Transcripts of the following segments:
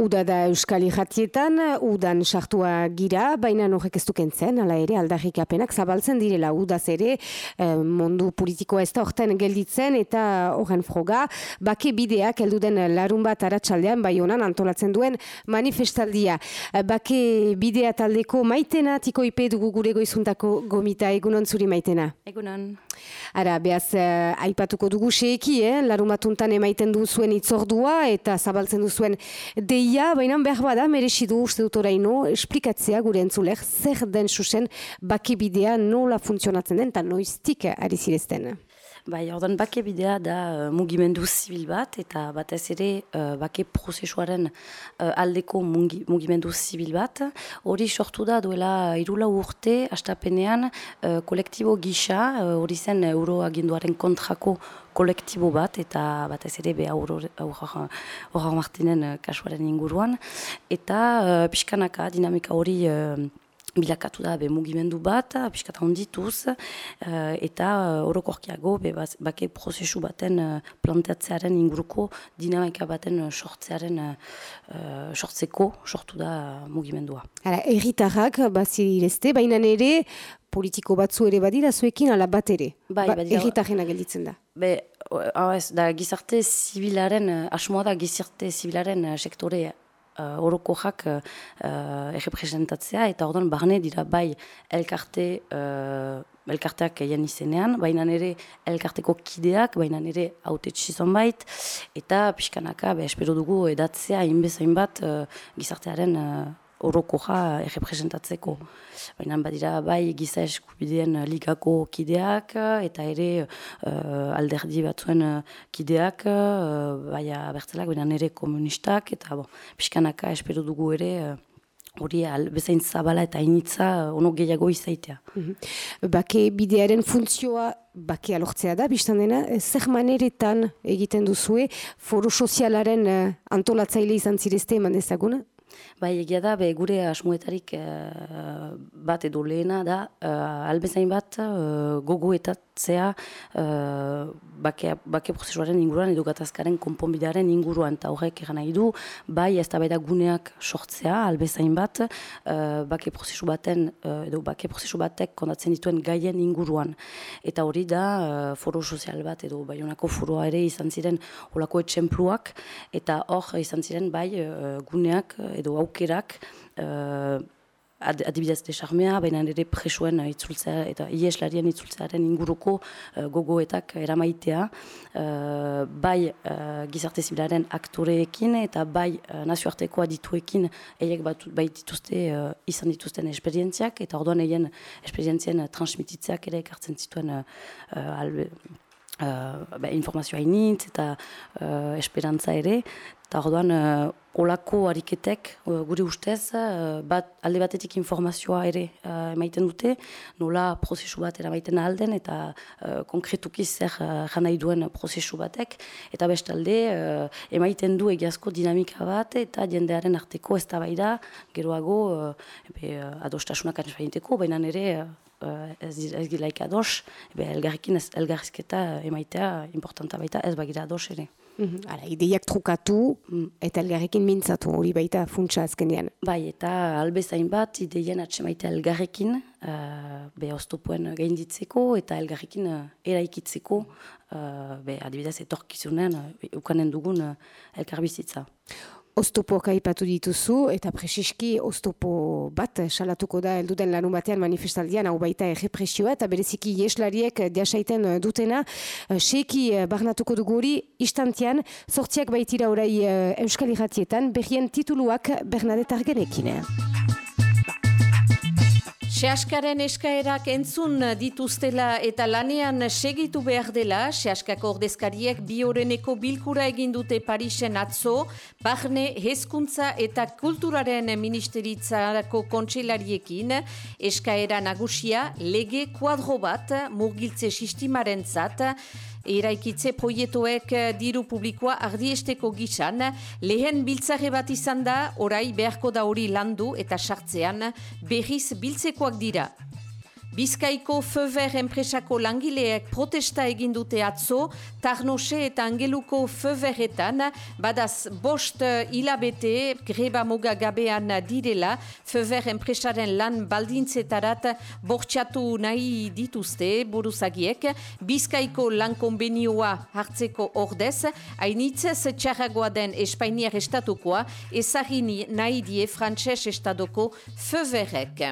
Uda da Euskal Irratietan, udan sartua gira, baina horrek ez dukentzen, ala ere aldarrik apenak zabaltzen direla udaz ere eh, mundu politikoa ez da horten gelditzen eta horren froga, bake bideak elduden larun bat aratsaldean bai honan antolatzen duen manifestaldia. Eh, bake bidea taldeko maitena, tiko ipe dugu gure goizuntako gomita, egunon zuri maitena? Egunon. Ara, behaz, uh, aipatuko dugu seeki, eh? larumatuntan emaiten du zuen itzordua eta zabaltzen du zuen deia, baina behar bada, merezi du uste dut oraino, esplikatzea gure entzulek, zer den susen bakibidea nola funtzionatzen den, eta noiztik ari zirezten. Bai, ordan bake bidea da uh, mugimendu zibil bat, eta batez ere uh, bake prozesuaren uh, aldeko mugimendu zibil bat. Hori sortu da duela irula urte, astapenean, uh, kolektibo gisa, hori uh, zen euroaginduaren kontrako kolektibo bat, eta batez ere be aurra martinen kasuaren inguruan. Eta uh, pixkanaka dinamika hori bilakatu da be mugimendu bat, piskata ondituz, uh, eta uh, orokorkiago be bake prozesu baten uh, planteatzearen inguruko dinamika baten sortzearen uh, sortzeko sortu da mugimendua. Hala, erritarrak bazirezte, baina ere politiko batzu ere badira zuekin ala bat ere, bai, ba, erritarrena gelditzen da. Be, ez, da gizarte zibilaren, asmoa da gizarte zibilaren sektorea uh, orokoak uh, uh, errepresentatzea, eta orduan barne dira bai elkarte, uh, elkarteak egin izenean, baina nire elkarteko kideak, baina nire haute txizan bait, eta pixkanaka, be, espero dugu edatzea, inbezain bat, uh, gizartearen uh, orokoja errepresentatzeko. Baina badira bai giza eskubideen ligako kideak eta ere uh, alderdi batzuen kideak, uh, bai abertzelak, baina nire komunistak, eta bo, pixkanaka espero dugu ere uh, hori bezain zabala eta initza ono gehiago izaitea. Mm Bake bidearen funtzioa bake alortzea da, biztan dena, zer maneretan egiten duzue, foro sozialaren antolatzaile izan zirezte eman dezaguna? Bai, egia da, be, gure asmuetarik uh, bat edo lehena da, uh, albezain bat uh, gogoetatzea uh, bake, prozesuaren inguruan edo gatazkaren konponbidearen inguruan, eta horrek eran nahi du, bai ez da guneak sortzea, albezain bat, uh, bake prozesu baten, uh, edo bake prozesu batek kondatzen dituen gaien inguruan. Eta hori da, uh, foro sozial bat, edo bai honako foroa ere izan ziren olako etxempluak, eta hor izan ziren bai uh, guneak, edo aukerak uh, adibidez de charmea, baina ere presuen itzultzea eta ieslarien itzultzearen inguruko uh, gogoetak eramaitea uh, bai uh, gizarte zibilaren aktoreekin eta bai uh, nazioarteko adituekin eiek bat bai dituzte uh, izan dituzten esperientziak eta orduan eien esperientzien uh, transmititzeak ere ekartzen zituen uh, albe, uh, informazioa initz eta uh, esperantza ere. Eta orduan olako ariketek, uh, gure ustez, uh, bat, alde batetik informazioa ere uh, emaiten dute, nola prozesu bat eramaiten alden, eta uh, konkretuki zer uh, janai duen prozesu batek, eta bestalde uh, emaiten du egiazko dinamika bat, eta jendearen arteko ez da geroago uh, ebe, uh, adostasunak anezpainteko, baina nire uh, ez, ez gilaik ados, ez elgarrizketa emaitea importanta baita ez bagira ados ere. Mhm. Ara, ideiak trukatu mm, eta elgarrekin mintzatu, hori baita funtsa azkenean. Bai, eta albezain bat ideien atxemaita elgarrekin, uh, be oztopuen gainditzeko eta elgarrekin uh, eraikitzeko, uh, be adibidez etorkizunen, uh, ukanen dugun uh, elkarbizitza. Oztopoak aipatu dituzu eta presiski oztopo bat salatuko da elduden lanun batean manifestaldian hau baita errepresioa eta bereziki jeslariek diasaiten dutena seki barnatuko dugu hori istantian sortziak baitira orai eh, Euskal Iratietan berrien tituluak Bernadette Argenekin. Seaskaren eskaerak entzun dituztela eta lanean segitu behar dela, Seaskako ordezkariek bi horreneko bilkura egindute Parisen atzo, Barne Hezkuntza eta Kulturaren Ministeritzarako kontselariekin, eskaera nagusia lege kuadro bat murgiltze sistimaren zat, Eraikitze proietoek eh, diru publikoa ardiesteko gizan, lehen biltzare bat izan da, orai beharko da hori landu eta sartzean berriz biltzekoak dira. Bizkaiko Fever enpresako langileek protesta egin dute atzo, Tarnose eta Angeluko Feveretan, badaz bost hilabete greba moga gabean direla, Fever enpresaren lan baldintzetarat bortxatu nahi dituzte buruzagiek, Bizkaiko lan konbenioa hartzeko ordez, hainitzez txarragoa den Espainiar estatukoa, ezagin nahi die frantses estadoko Feverek.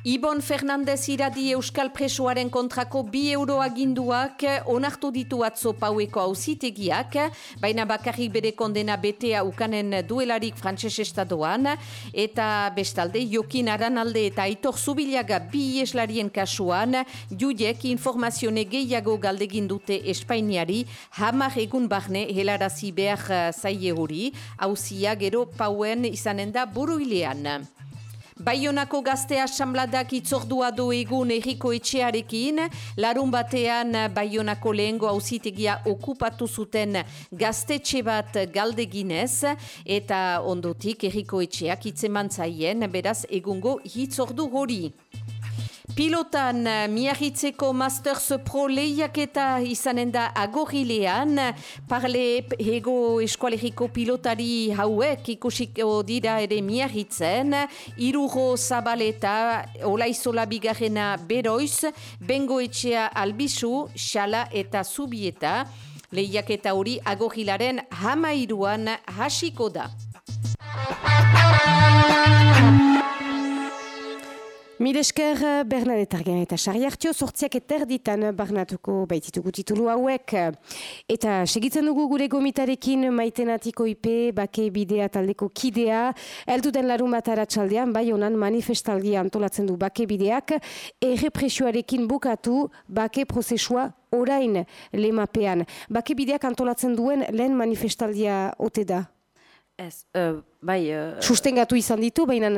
Ibon Fernandez iradi Euskal Presoaren kontrako bi euro aginduak onartu ditu atzo paueko hauzitegiak, baina bakarrik bere kondena betea ukanen duelarik frantses estadoan, eta bestalde Jokin Aranalde eta Aitor Zubilaga bi eslarien kasuan, judiek informazione gehiago galdegin dute Espainiari, hamar egun barne helarazi behar zaie hori, hauzia gero pauen izanen da buruilean. Baionako gazte asambladak itzordua du egun erriko etxearekin, larun batean Baionako lehengo hauzitegia okupatu zuten gaztetxe bat galdeginez, eta ondotik erriko etxeak itzeman zaien, beraz egungo hitzordu hori. Pilotan eh, miahitzeko Masters Pro lehiaketa izanen da agorilean, parle hego eskualeriko pilotari hauek ikusiko dira ere miahitzen, iruro zabaleta, olaizola bigarrena beroiz, bengo etxea albizu, xala eta zubieta, lehiaketa hori agorilaren hamairuan hasiko da. Milesker eh, Bernadette Argen eta Sari Artio sortziak eterditan barnatuko baititugu titulu hauek. Eta segitzen dugu gure gomitarekin maitenatiko IP, bake bidea taldeko kidea. Eldu den larun bat aratsaldean bai honan manifestaldia antolatzen du bake bideak. Errepresioarekin bukatu bake prozesua orain lemapean. Bake bideak antolatzen duen lehen manifestaldia ote da? Ez, uh, bai... Uh, Sustengatu izan ditu, baina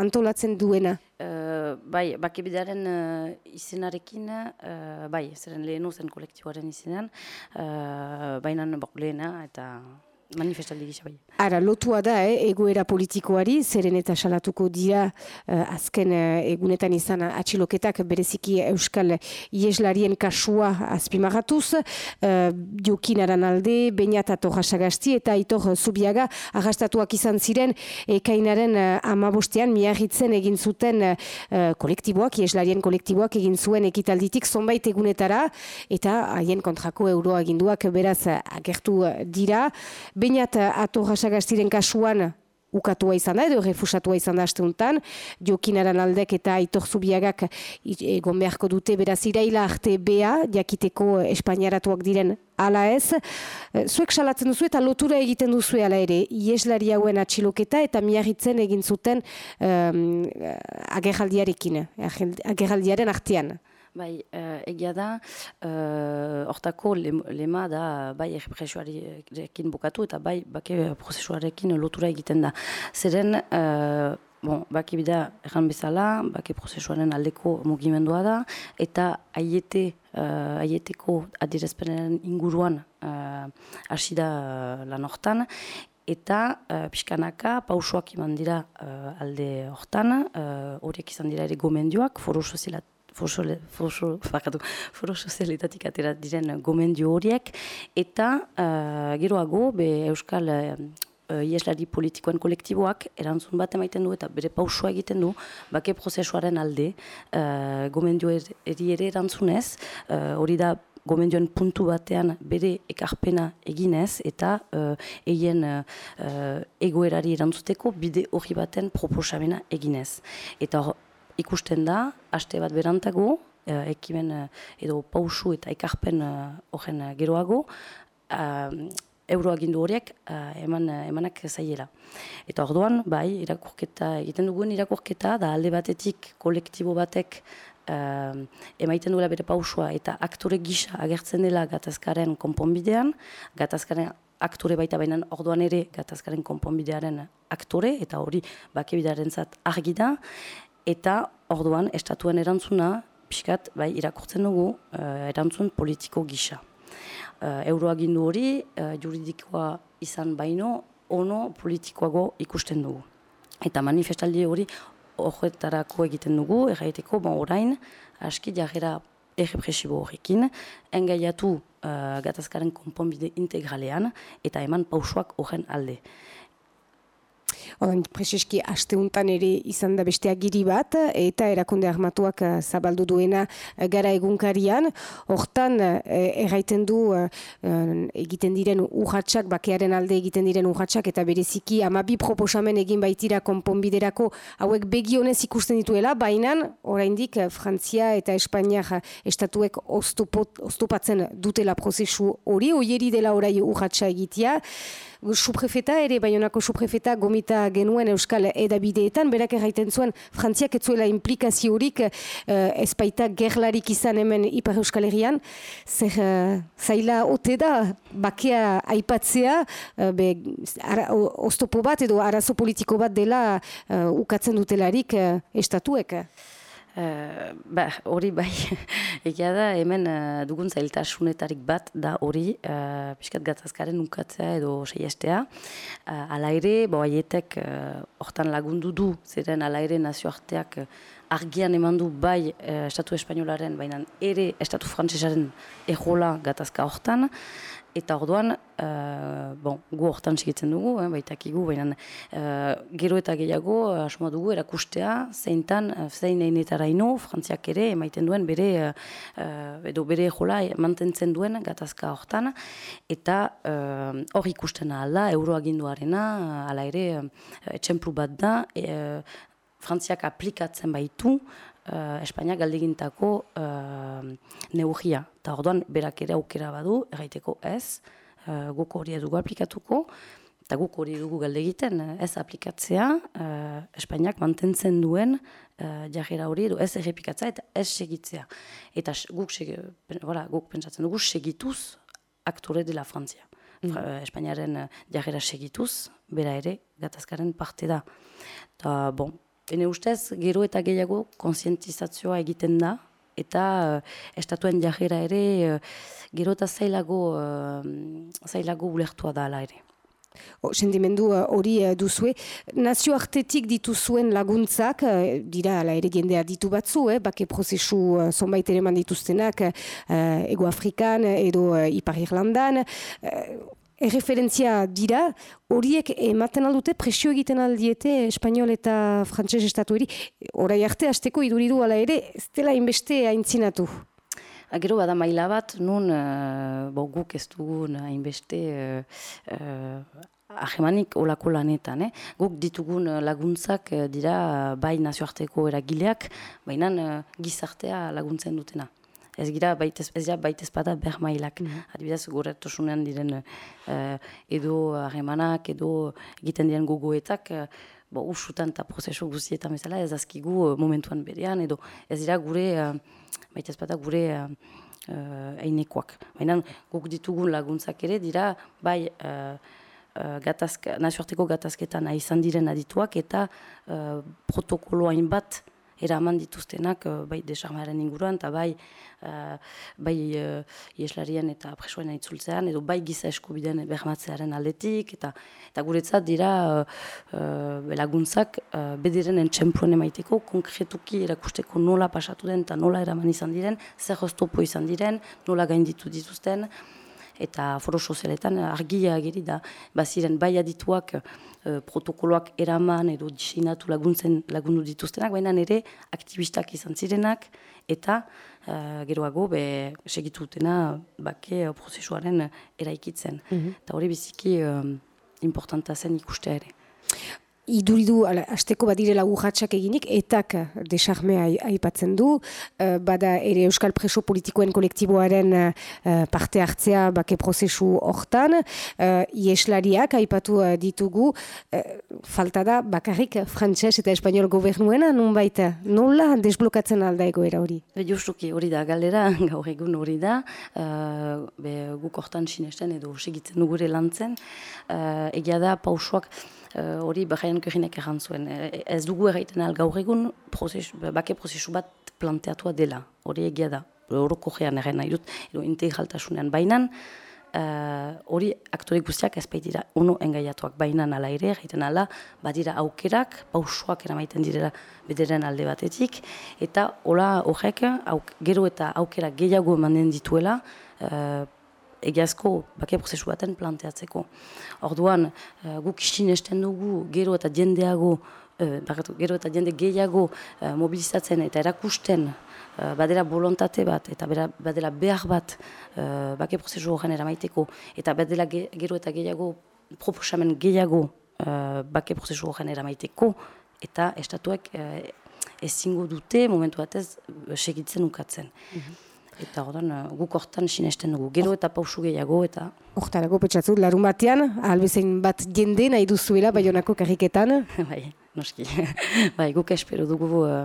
antolatzen duena. Uh, bai, bakibidearen uh, izenarekin, uh, bai, zeren lehenu zen kolektiboaren izenean, uh, baina lehena eta manifestaldi gisa bai. Ara, lotua da, eh, egoera politikoari, zeren eta salatuko dira eh, azken eh, egunetan izan atxiloketak bereziki Euskal Ieslarien kasua azpimagatuz, eh, jokin aran alde, bainat atorrasagasti eta itor zubiaga agastatuak izan ziren ekainaren eh, amabostean miarritzen egin zuten eh, kolektiboak, Ieslarien kolektiboak egin zuen ekitalditik zonbait egunetara eta haien kontrako euroa eginduak beraz agertu dira. Beinat ato jasagastiren kasuan ukatua izan da, edo refusatua izan da asteuntan, jokinaran aldek eta aitor zubiagak egon beharko dute beraz iraila arte bea, jakiteko espainiaratuak diren ala ez. Zuek salatzen duzu eta lotura egiten duzu ala ere, ieslari hauen atxiloketa eta miarritzen egin zuten um, agerraldiarekin, agerraldiaren artean. Bai, uh, egia da, uh, hortako lema da bai errepresioarekin bukatu eta bai bake prozesuarekin lotura egiten da. Zeren, uh, bon, baki bida erran bezala, bake prozesuaren aldeko mugimendua da, eta aiete, uh, aieteko adirezpenen inguruan hasi uh, da lan hortan, eta uh, pixkanaka pausoak iman dira alde hortan, horiek uh, izan dira ere gomendioak, foro sozialat foro sozialitatik atera diren gomendio horiek, eta uh, geroago, be Euskal uh, ieslari politikoen kolektiboak erantzun bat emaiten du eta bere pausua egiten du, bake prozesuaren alde, uh, gomendio eri ere erantzunez, hori da gomendioen puntu batean bere ekarpena eginez eta uh, eien uh, egoerari erantzuteko bide hori baten proposamena eginez. Eta ikusten da, aste bat berantago, uh, ekimen uh, edo pausu eta ekarpen eh, horren geroago, euroagindu horiek uh, eman, emanak zaiela. Eta orduan, bai, irakurketa, egiten dugun irakurketa, da alde batetik kolektibo batek uh, emaiten duela bere pausua eta aktore gisa agertzen dela gatazkaren konponbidean, gatazkaren aktore baita baina orduan ere gatazkaren konponbidearen aktore, eta hori bakebidaren zat argi da, eta orduan estatuen erantzuna pixkat bai irakurtzen dugu uh, erantzun politiko gisa. Uh, Euroagindu hori uh, juridikoa izan baino ono politikoago ikusten dugu. Eta manifestaldi hori horretarako egiten dugu, erraiteko, bon, orain, aski jarrera errepresibo horrekin, engaiatu uh, gatazkaren konponbide integralean, eta eman pausoak horren alde. Odan, preseski, asteuntan ere izan da beste agiri bat, eta erakunde armatuak uh, zabaldu duena uh, gara egunkarian. Hortan, uh, erraiten du egiten diren urratxak, bakearen alde egiten diren urratxak, eta bereziki amabi proposamen egin baitira konponbiderako hauek begionez ikusten dituela, baina oraindik Frantzia eta Espainiak estatuek oztopatzen dutela prozesu hori, oieri dela orai urratxa egitea suprefeta ere, baionako suprefeta gomita genuen Euskal edabideetan, berak erraiten zuen Frantziak etzuela implikaziorik uh, ezpaita gerlarik izan hemen Ipar Euskal Herrian, zer uh, zaila ote da bakea aipatzea, uh, be, ara, oztopo bat edo arazo politiko bat dela uh, ukatzen dutelarik uh, estatuek. Uh, ba, hori bai, egia da, hemen uh, dugun zailtasunetarik bat da hori, uh, piskat gatazkaren ukatzea edo seiestea. Uh, ala ere, bo haietek hortan lagundu du, ziren ala ere nazioarteak argian eman du bai Estatu Espainolaren, baina ere Estatu Frantzesaren ejola gatazka hortan. Eta orduan, uh, bon, gu hortan segitzen dugu, eh, baitakigu, baina uh, gero eta gehiago uh, asmoa dugu erakustea, zeintan, zein einetara ino, frantziak ere, emaiten duen bere, uh, edo bere jola mantentzen duen gatazka hortan, eta hor uh, ikusten alda, euroaginduarena, ala ere, uh, etxemplu bat da, frantziak aplikatzen baitu, uh, Espainia galdegintako uh, neugia. Eta orduan, berak ere aukera badu, erraiteko ez, uh, guk hori dugu aplikatuko, eta guk hori dugu galdegiten, ez aplikatzea, uh, Espainiak mantentzen duen uh, jarrera hori edo ez errepikatzea eta ez segitzea. Eta guk, segi, voilà, guk pentsatzen dugu segituz aktore dela Frantzia. Mm. Espainiaren jarrera segituz, bera ere, gatazkaren parte da. Eta, bon, Ene ustez, gero eta gehiago konsientizazioa egiten da, eta uh, estatuen jajera ere uh, gero eta zailago, uh, zailago ulertua da ala ere. Sentimendu hori uh, duzue. Nazioartetik dituzuen laguntzak, dira ala ere jendea ditu batzu, eh, bake prozesu uh, zonbait ere mandituztenak uh, Ego Afrikan edo uh, Ipar Irlandan. Uh, erreferentzia dira, horiek ematen aldute, presio egiten aldiete espanol eta frantses estatu eri, orai arte, azteko iduridu ala ere, ez dela inbeste haintzinatu. Agero bada maila bat, nun uh, bo, guk ez dugun hainbeste uh, uh, ahemanik olako lanetan. Eh? Guk ditugun laguntzak dira bai nazioarteko eragileak, baina uh, gizartea laguntzen dutena ez gira baitez, ez ja baitez bada bermailak. Mm -hmm. Adibidez, goretosunean diren uh, edo harremanak, edo egiten diren gogoetak, uh, bo, usutan eta prozesu guztietan bezala, ez azkigu uh, momentuan berean, edo ez dira gure, uh, baitez bada gure uh, einekoak. Baina guk ditugun laguntzak ere dira, bai, Uh, gatazka, nazioarteko gatazketan izan diren adituak eta uh, protokolo hainbat eraman dituztenak uh, bai desarmaren inguruan eta bai uh, bai uh, ieslarien eta presoen itzultzean edo bai giza eskubiden bermatzearen aldetik eta eta guretzat dira laguntzak bediren entxempuen emaiteko konkretuki erakusteko nola pasatu den eta nola eraman izan diren zer oztopo izan diren nola gainditu dituzten eta foro sozialetan argia ageri da baziren bai adituak uh, protokoloak eraman edo diseinatu laguntzen lagundu dituztenak, baina nire aktivistak izan zirenak eta uh, geroago be segitutena bake uh, prozesuaren eraikitzen. Mhm. Eta hori biziki uh, importanta zen ikustea ere iduridu, ala, azteko badirela urratxak eginik, etak desarmea aipatzen du, uh, bada ere Euskal Preso Politikoen kolektiboaren uh, parte hartzea bake prozesu hortan, uh, ieslariak aipatu ditugu, falta da bakarrik frantses eta espanol gobernuena, nun baita, nola desblokatzen alda egoera hori? Justuki hori da, galera, gaur egun hori da, be, guk hortan sinesten edo segitzen dugure lantzen, egia da pausoak, Eh, hori uh, behaian kurinek erran zuen. Eh, ez dugu erraiten al gaur egun prozesu, bake prozesu bat planteatua dela, hori egia da, horoko gean erren nahi dut, edo integraltasunean. Bainan, eh, hori uh, aktore guztiak ez baitira ono engaiatuak. Baina nala ere, egiten ala, badira aukerak, pausoak eramaiten direla bederen alde batetik, eta hola horrek, gero eta aukera gehiago emanen dituela, uh, egiazko bake prozesu baten planteatzeko. Orduan, uh, guk isin esten dugu, gero eta jendeago, uh, gero eta jende gehiago uh, mobilizatzen eta erakusten uh, badera bolontate bat eta bera, badela behar bat uh, bake prozesu horren eramaiteko eta badela gero eta gehiago proposamen gehiago uh, bake prozesu horren eramaiteko eta estatuek ezingo dute momentu batez segitzen ukatzen. Mhm. Eta ordan guk hortan sinesten dugu, gero eta pausu gehiago eta... Hortarako petxatzu, larun batean, albezen bat jende nahi duzuela, bai honako karriketan? bai noski. bai, guk espero dugu uh,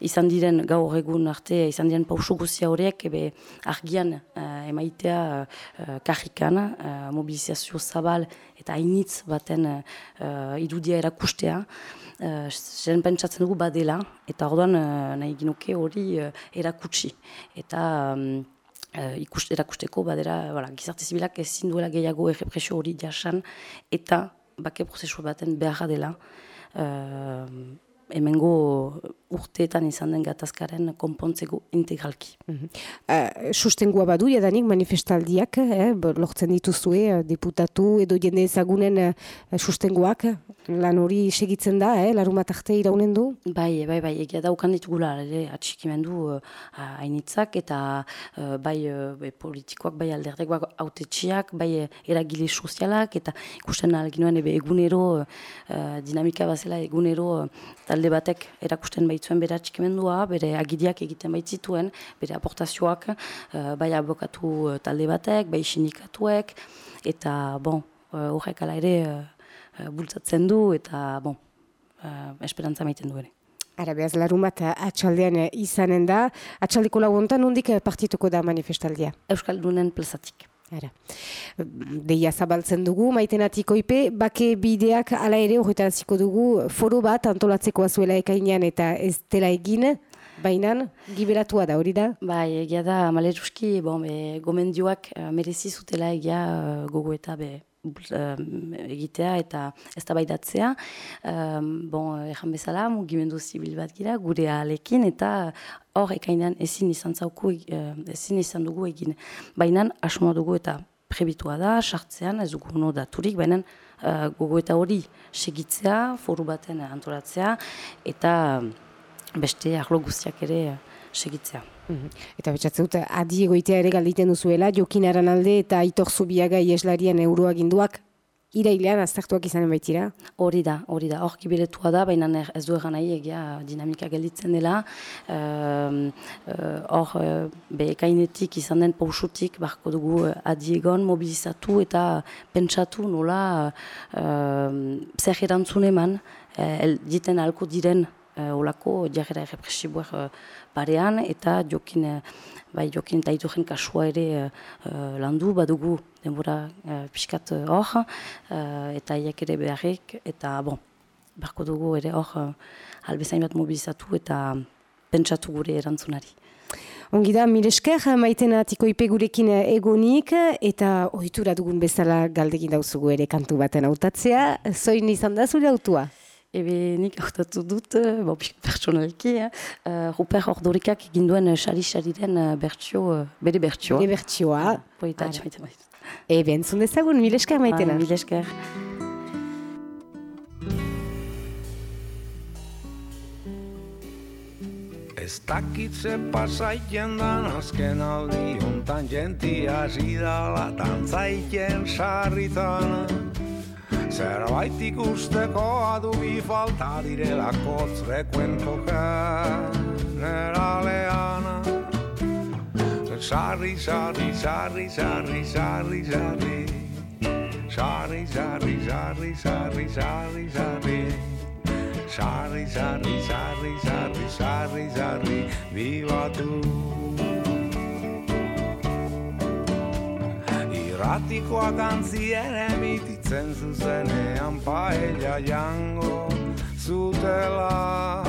izan diren gaur egun arte, izan diren pausu guzia horiek, ebe argian uh, emaitea uh, kajikan, uh, mobilizazio zabal eta hainitz baten uh, irudia erakustea. Zer pentsatzen dugu badela, eta orduan uh, nahi ginuke hori uh, erakutsi. Eta... Um, Uh, erakusteko badera, voilà, gizarte zibilak ezin duela gehiago errepresio hori jasan eta bake prozesu baten beharra dela. Uh, hemengo urteetan izan den gatazkaren konpontzeko integralki. Mm -hmm. uh, sustengua badu, jadanik manifestaldiak, eh, lortzen dituzue, eh, deputatu edo jende ezagunen uh, sustenguak, lan hori segitzen da, eh, larumat arte iraunen du? Bai, bai, bai, egia daukan ditugula, ere, atxikimendu uh, hainitzak, eta uh, bai uh, politikoak, bai alderdek, bai autetxiak, bai eragile sozialak, eta ikusten alginoen ebe egunero, uh, dinamika bazela egunero, uh, talde batek erakusten baitzuen bere atxikimendua, bere agidiak egiten baitzituen, bere aportazioak, uh, bai abokatu uh, talde batek, bai sindikatuek, eta, bon, uh, horrek ala ere bultzatzen du, eta, bon, esperantza maiten du ere. Ara behaz, larun bat atxaldean izanen da. Atxaldeko laguntan, nondik partituko da manifestaldia? Euskal Dunen plazatik. Ara. Deia zabaltzen dugu, maitenatiko ipe, bake bideak ala ere horretaraziko dugu foro bat antolatzeko azuela ekainean eta ez dela egin, bainan, giberatua da hori da? Bai, egia da, maleruski, bon, gomendioak uh, merezi zutela egia uh, gogo eta be, egitea eta ez da baidatzea. bon, ejan bezala, mugimendu zibil bat gira, gure alekin eta hor ekainan ezin izan zauku, ezin izan dugu egin. Baina asmoa dugu eta prebitua da, sartzean, ez dugu no daturik, baina uh, gogo eta hori segitzea, foru baten antolatzea, eta beste arlo guztiak ere segitzea. Mhm. Eta betxatzen dut, adi egoitea ere galditen duzuela, jokinaren alde eta aitor zubiaga ieslarien euroa ginduak, irailean aztertuak izanen baitira? Hori da, hori da, hor kibiletua da, baina ez du egan nahi egia dinamika gelditzen dela. Ehm, eh, hor, uh, uh, izan den pausutik, barko dugu uh, adiegon mobilizatu eta pentsatu nola uh, zer erantzun eman, uh, diten alko diren uh, olako jarrera errepresiboak uh, parean, eta jokin, uh, bai jokin eta itoren kasua ere uh, landu, badugu denbora uh, pixkat hor, uh, eta iak ere beharrik, eta bon, barko dugu ere hor uh, albezain bat mobilizatu eta pentsatu gure erantzunari. Ongi da, miresker, maiten atiko ipe gurekin egonik, eta ohitura dugun bezala galdegin dauzugu ere kantu baten autatzea. Zoin izan da zure autua? Ebe nik aurtatu dut, eh, bo, pertsonalki, eh? uh, Ruper Ordorikak egin duen xari-xariren uh, bertxio, uh, bere bertxioa. Bere bertxioa. Poeta atxamaiten baita. Ebe, entzun dezagun, mil esker maitena. Mil esker. Ez dakitzen pasaiten dan azken aldi hontan jentia zidala tantzaiten sarritan. Zerbait ikusteko adu bi falta direla kotz rekuento generalean Sarri, sarri, sarri, sarri, sarri, sarri Sarri, sarri, sarri, sarri, sarri, sarri Sarri, sarri, sarri, sarri, sarri, sarri, viva tu Irratikoak antzien emititzen zuzenean paella jango zutela.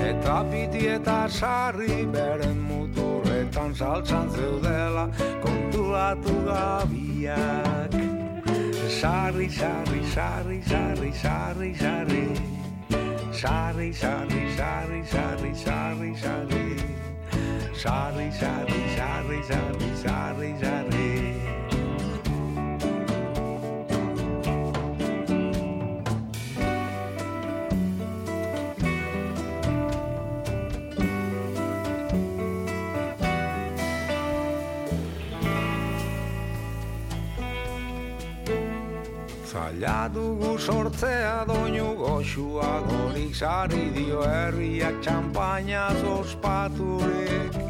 Eta piti eta sarri beren muturretan hortan saltzan zeudela kontuatu gabiak. Sarri, sarri, sarri, sarri, sarri, sarri Sarri, sarri, sarri, sarri, sarri, sarri Sarri, sarri, sarri, sarri, sarri, sarri Zaila dugu sortzea doinu goxua gorik sari dio herriak txampaina ospaturik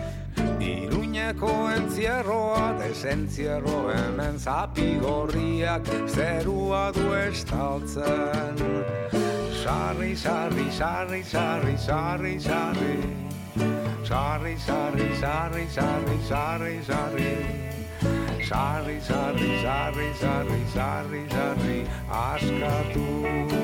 Iruñeko entzierroa desentzierro hemen zapi gorriak zerua du estaltzen Sarri, sarri, sarri, sarri, sarri, sarri Sarri, sarri, sarri, sarri, sarri, sarri Sarri, sarri, sarri, sarri, sarri, sarri, askatu.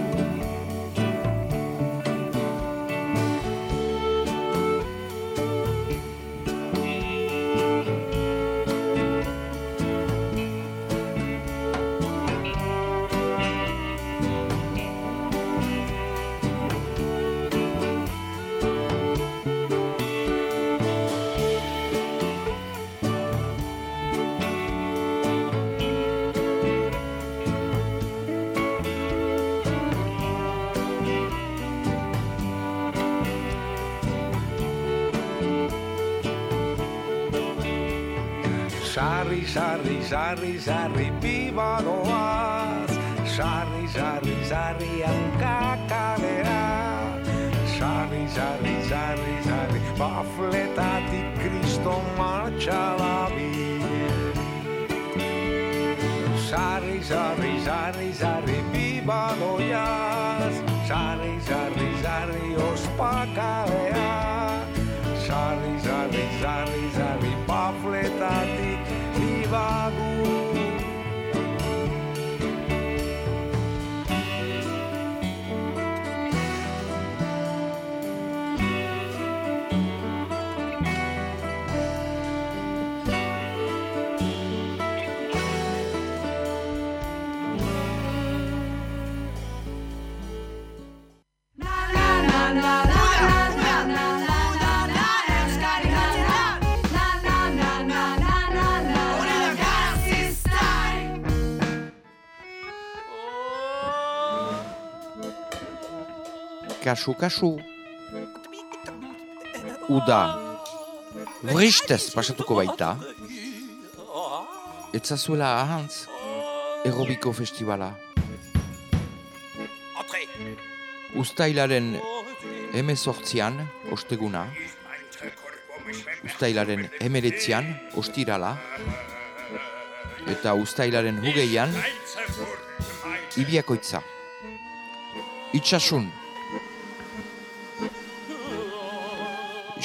Σάρι, σάρι, σάρι, πιβαροάς Σάρι, σάρι, σάρι, αγκακαρεά Σάρι, σάρι, σάρι, σάρι, παφλέτα τη Κρίστο Μαρτσαλάβη Σάρι, σάρι, σάρι, σάρι, πιβαροάς Σάρι, σάρι, σάρι, ως πακαρεά. Σάρι, σάρι, σάρι, σάρι, παφλέτα τη vago. Kasu, kasu. Uda. Vristez pasatuko baita. Etzazuela ahantz. Errobiko festivala. Uztailaren emezortzian, osteguna. Uztailaren emeretzian, ostirala. Eta uztailaren hugeian, ibiakoitza. Itxasun.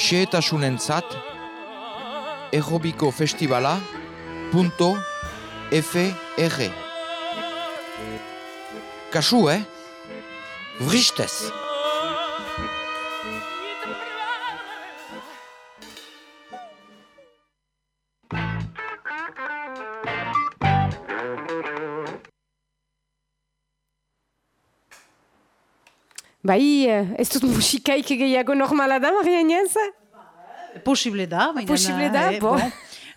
Xehetasunentzat, errobiko festivala, punto, FR. Kasu, eh? Vristez! Bai, eh, ez dut musikaik gehiago normala da, Marianez? Posible da, baina... Posible da, eh, bo.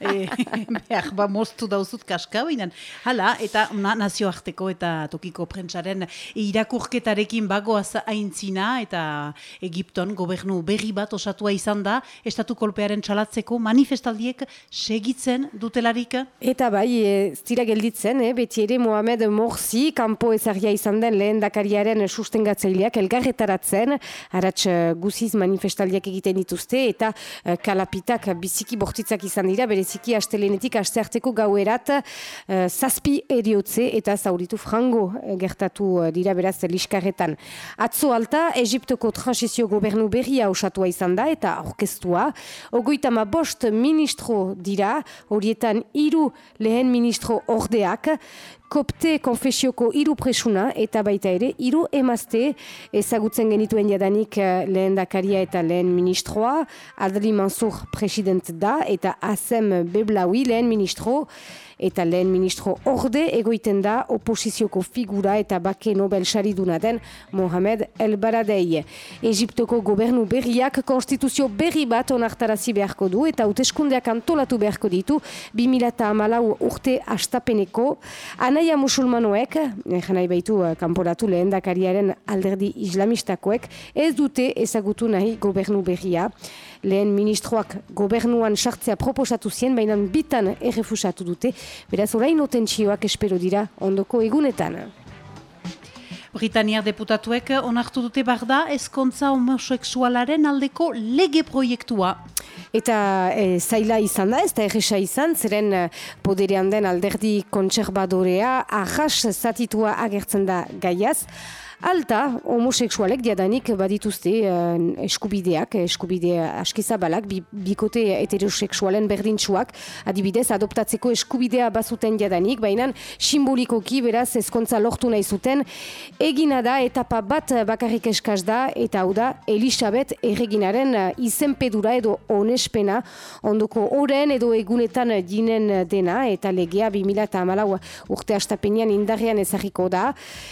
E, behar ba moztu dauzut kaska, baina hala, eta na, nazioarteko eta tokiko prentsaren irakurketarekin bagoaz aintzina, eta Egipton gobernu berri bat osatua izan da, estatu kolpearen txalatzeko manifestaldiek segitzen dutelarik. Eta bai, ez dira gelditzen, eh? beti ere Mohamed Morsi, kanpo ezagia izan den lehen dakariaren sustengatzaileak elgarretaratzen, haratz guziz manifestaldiak egiten dituzte, eta eh, kalapitak biziki bortitzak izan dira, bereziki astelenetik astearteko gauerat uh, zazpi eriotze eta zauritu frango eh, gertatu eh, dira beraz liskarretan. Atzo alta, Egiptoko transizio gobernu berria osatua izan da eta orkestua. Ogoitama bost ministro dira, horietan hiru lehen ministro ordeak, kopte konfesioko hiru presuna eta baita ere hiru emazte ezagutzen genituen jadanik eh, lehen dakaria eta lehen ministroa, Adri Mansur president da eta Azem Beblaui lehen ministro, eta lehen ministro orde egoiten da oposizioko figura eta bake Nobel sariduna den Mohamed El Baradei. Egiptoko gobernu berriak konstituzio berri bat onartarazi beharko du eta hauteskundeak antolatu beharko ditu 2008 urte astapeneko. Anaia musulmanoek, janai baitu eh, kanporatu lehen dakariaren alderdi islamistakoek, ez dute ezagutu nahi gobernu berria lehen ministroak gobernuan sartzea proposatu zien, baina bitan errefusatu dute, beraz orain txioak espero dira ondoko egunetan. Britaniar deputatuek onartu dute barda ezkontza homoseksualaren aldeko lege proiektua. Eta e, zaila izan da, ez da erresa izan, zeren e, poderean den alderdi kontserbadorea ahas zatitua agertzen da gaiaz. Alta, homoseksualek diadanik badituzte uh, eskubideak, eskubide askizabalak, bi, bikote heteroseksualen berdintsuak, adibidez, adoptatzeko eskubidea bazuten diadanik, baina simbolikoki beraz ezkontza lortu nahi zuten, egina da etapa bat bakarrik eskaz da, eta hau da, Elisabet erreginaren uh, izenpedura edo onespena, ondoko oren edo egunetan dinen dena, eta legea 2000 eta urte astapenean indarrean ezagiko da,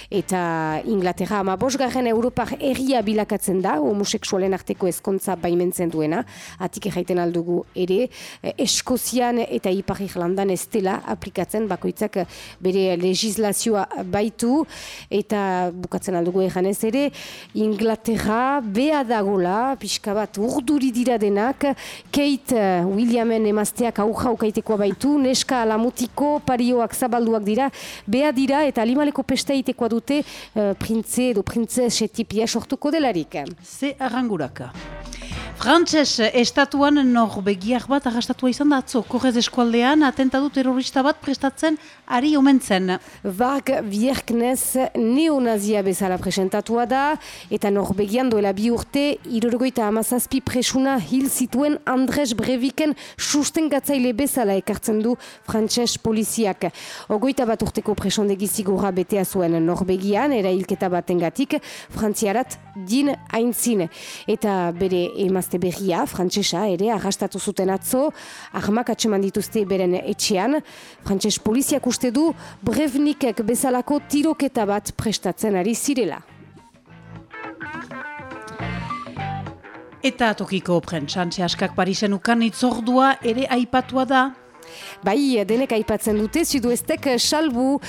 eta Inglaterra Inglaterra ama bosgarren Europar erria bilakatzen da, homoseksualen arteko ezkontza baimentzen duena, atik erraiten aldugu ere, eh, Eskozian eta Ipar Irlandan ez dela aplikatzen, bakoitzak bere legislazioa baitu, eta bukatzen aldugu erranez ere, Inglaterra bea dagola, pixka bat urduri dira denak, Kate eh, Williamen emazteak auja ukaitekoa baitu, neska alamutiko parioak zabalduak dira, bea dira eta alimaleko pesteitekoa dute uh, printze edo printzese tipia sortuko delarik. Ze arranguraka. Frantses estatuan norbegiak bat arrastatua izan da atzo, korrez eskualdean atentatu terrorista bat prestatzen ari omentzen. Vag Vierknez neonazia bezala presentatua da, eta norbegian doela bi urte, irurgoita amazazpi presuna hil zituen Andres Breviken susten gatzaile bezala ekartzen du frantses poliziak. Ogoita bat urteko presondegi zigurra betea zuen norbegian, era hilketa baten gatik, frantziarat din aintzin. Eta bere emaz emazte berria, frantsesa ere, arrastatu zuten atzo, ahmak atseman dituzte beren etxean. Frantses poliziak uste du, brevnikek bezalako tiroketa bat prestatzen ari zirela. Eta tokiko prentsan, askak Parisen ukan itzordua ere aipatua da, Bai, denek aipatzen dute, zuduestek salbu uh,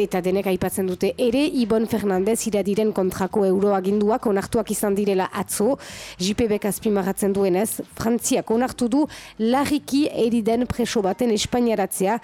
eta denek aipatzen dute ere Ibon Fernandez iradiren kontrako euroaginduak onartuak izan direla atzo, JPB azpimarratzen duenez, Frantziak onartu du larriki eriden preso baten Espainiaratzea,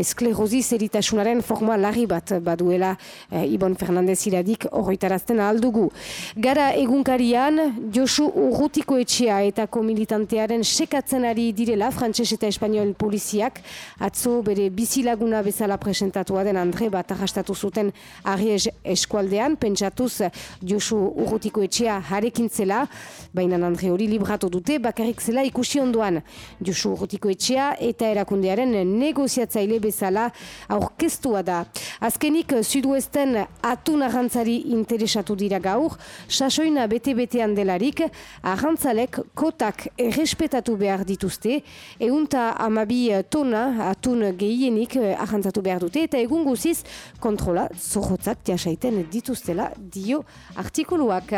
eskleroziz eritasunaren forma larri bat baduela uh, Ibon Fernandez iradik horretarazten aldugu. Gara egunkarian, Josu Urrutiko etxea eta komilitantearen sekatzen ari direla, frantses eta espanol polizia poliziak, atzo bere bizilaguna bezala presentatua den Andre bat arrastatu zuten Ariez eskualdean, pentsatuz Josu Urrutiko etxea harekin zela, baina Andre hori libratu dute, bakarrik zela ikusi ondoan. Josu Urrutiko etxea eta erakundearen negoziatzaile bezala aurkeztua da. Azkenik, Suduesten atun arrantzari interesatu dira gaur, sasoina bete-betean delarik, arrantzalek kotak errespetatu behar dituzte, eunta amabi tona atun gehienik eh, ahantzatu behar dute eta egun guziz kontrola zohotzak jasaiten dituztela dio artikuluak.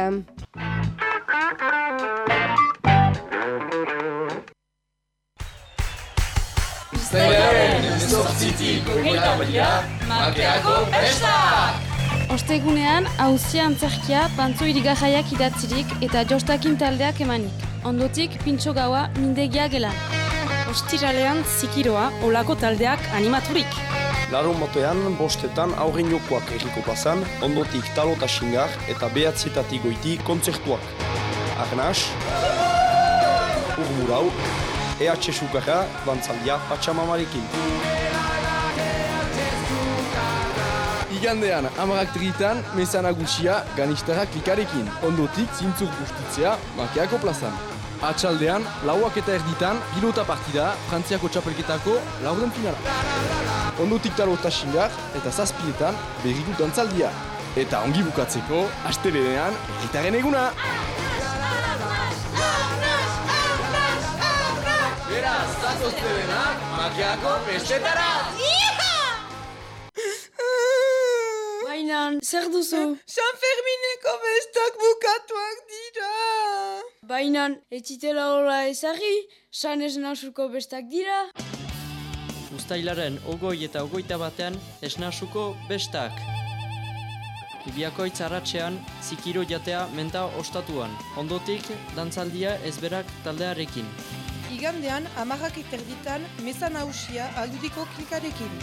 Ostegunean, hauzia antzerkia pantzo irigarraiak idatzirik eta jostakin taldeak emanik. Ondotik, pintxo gaua mindegia gelan ostiralean zikiroa olako taldeak animaturik. Larun batean, bostetan aurren jokoak erriko pasan, ondotik talota xingar eta behatzietatik goiti kontzertuak. Arnaz, Urmurau, EH Sukarra, Bantzaldia, Patxamamarekin. Igandean, amarak trigitan, mesana gutxia, ganistarrak likarekin. Ondotik, zintzuk bustitzea, makeako plazan. Atxaldean, lauak eta erditan, pilota partida, Frantziako txapelketako laurden finala. Ondutik talo eta xingar, eta zazpiletan, berriku dantzaldia. Eta ongi bukatzeko, astelenean, erritaren eguna! Beraz, zatozte denak, makiako festetara! Baina, zer duzu? San Fermineko bestak bukatuak dira. Baina, etxitela hola ezagri, san esnasuko bestak dira. Uztailaren ogoi eta ogoita batean esnasuko bestak. Ibiakoitz arratxean, zikiro jatea menta ostatuan. Ondotik, dantzaldia ezberak taldearekin. Igandean, amarrak iterditan, meza nausia aldudiko klikarekin.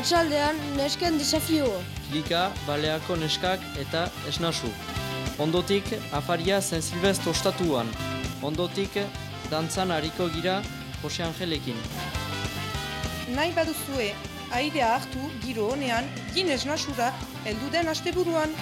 Atxaldean, nesken desafio. Klika, baleako neskak eta esnasu. Ondotik, afaria zen silvest ostatuan. Ondotik, dantzan hariko gira Jose Angelekin. Nahi baduzue, airea hartu, giro honean, ginez nasura, elduden asteburuan.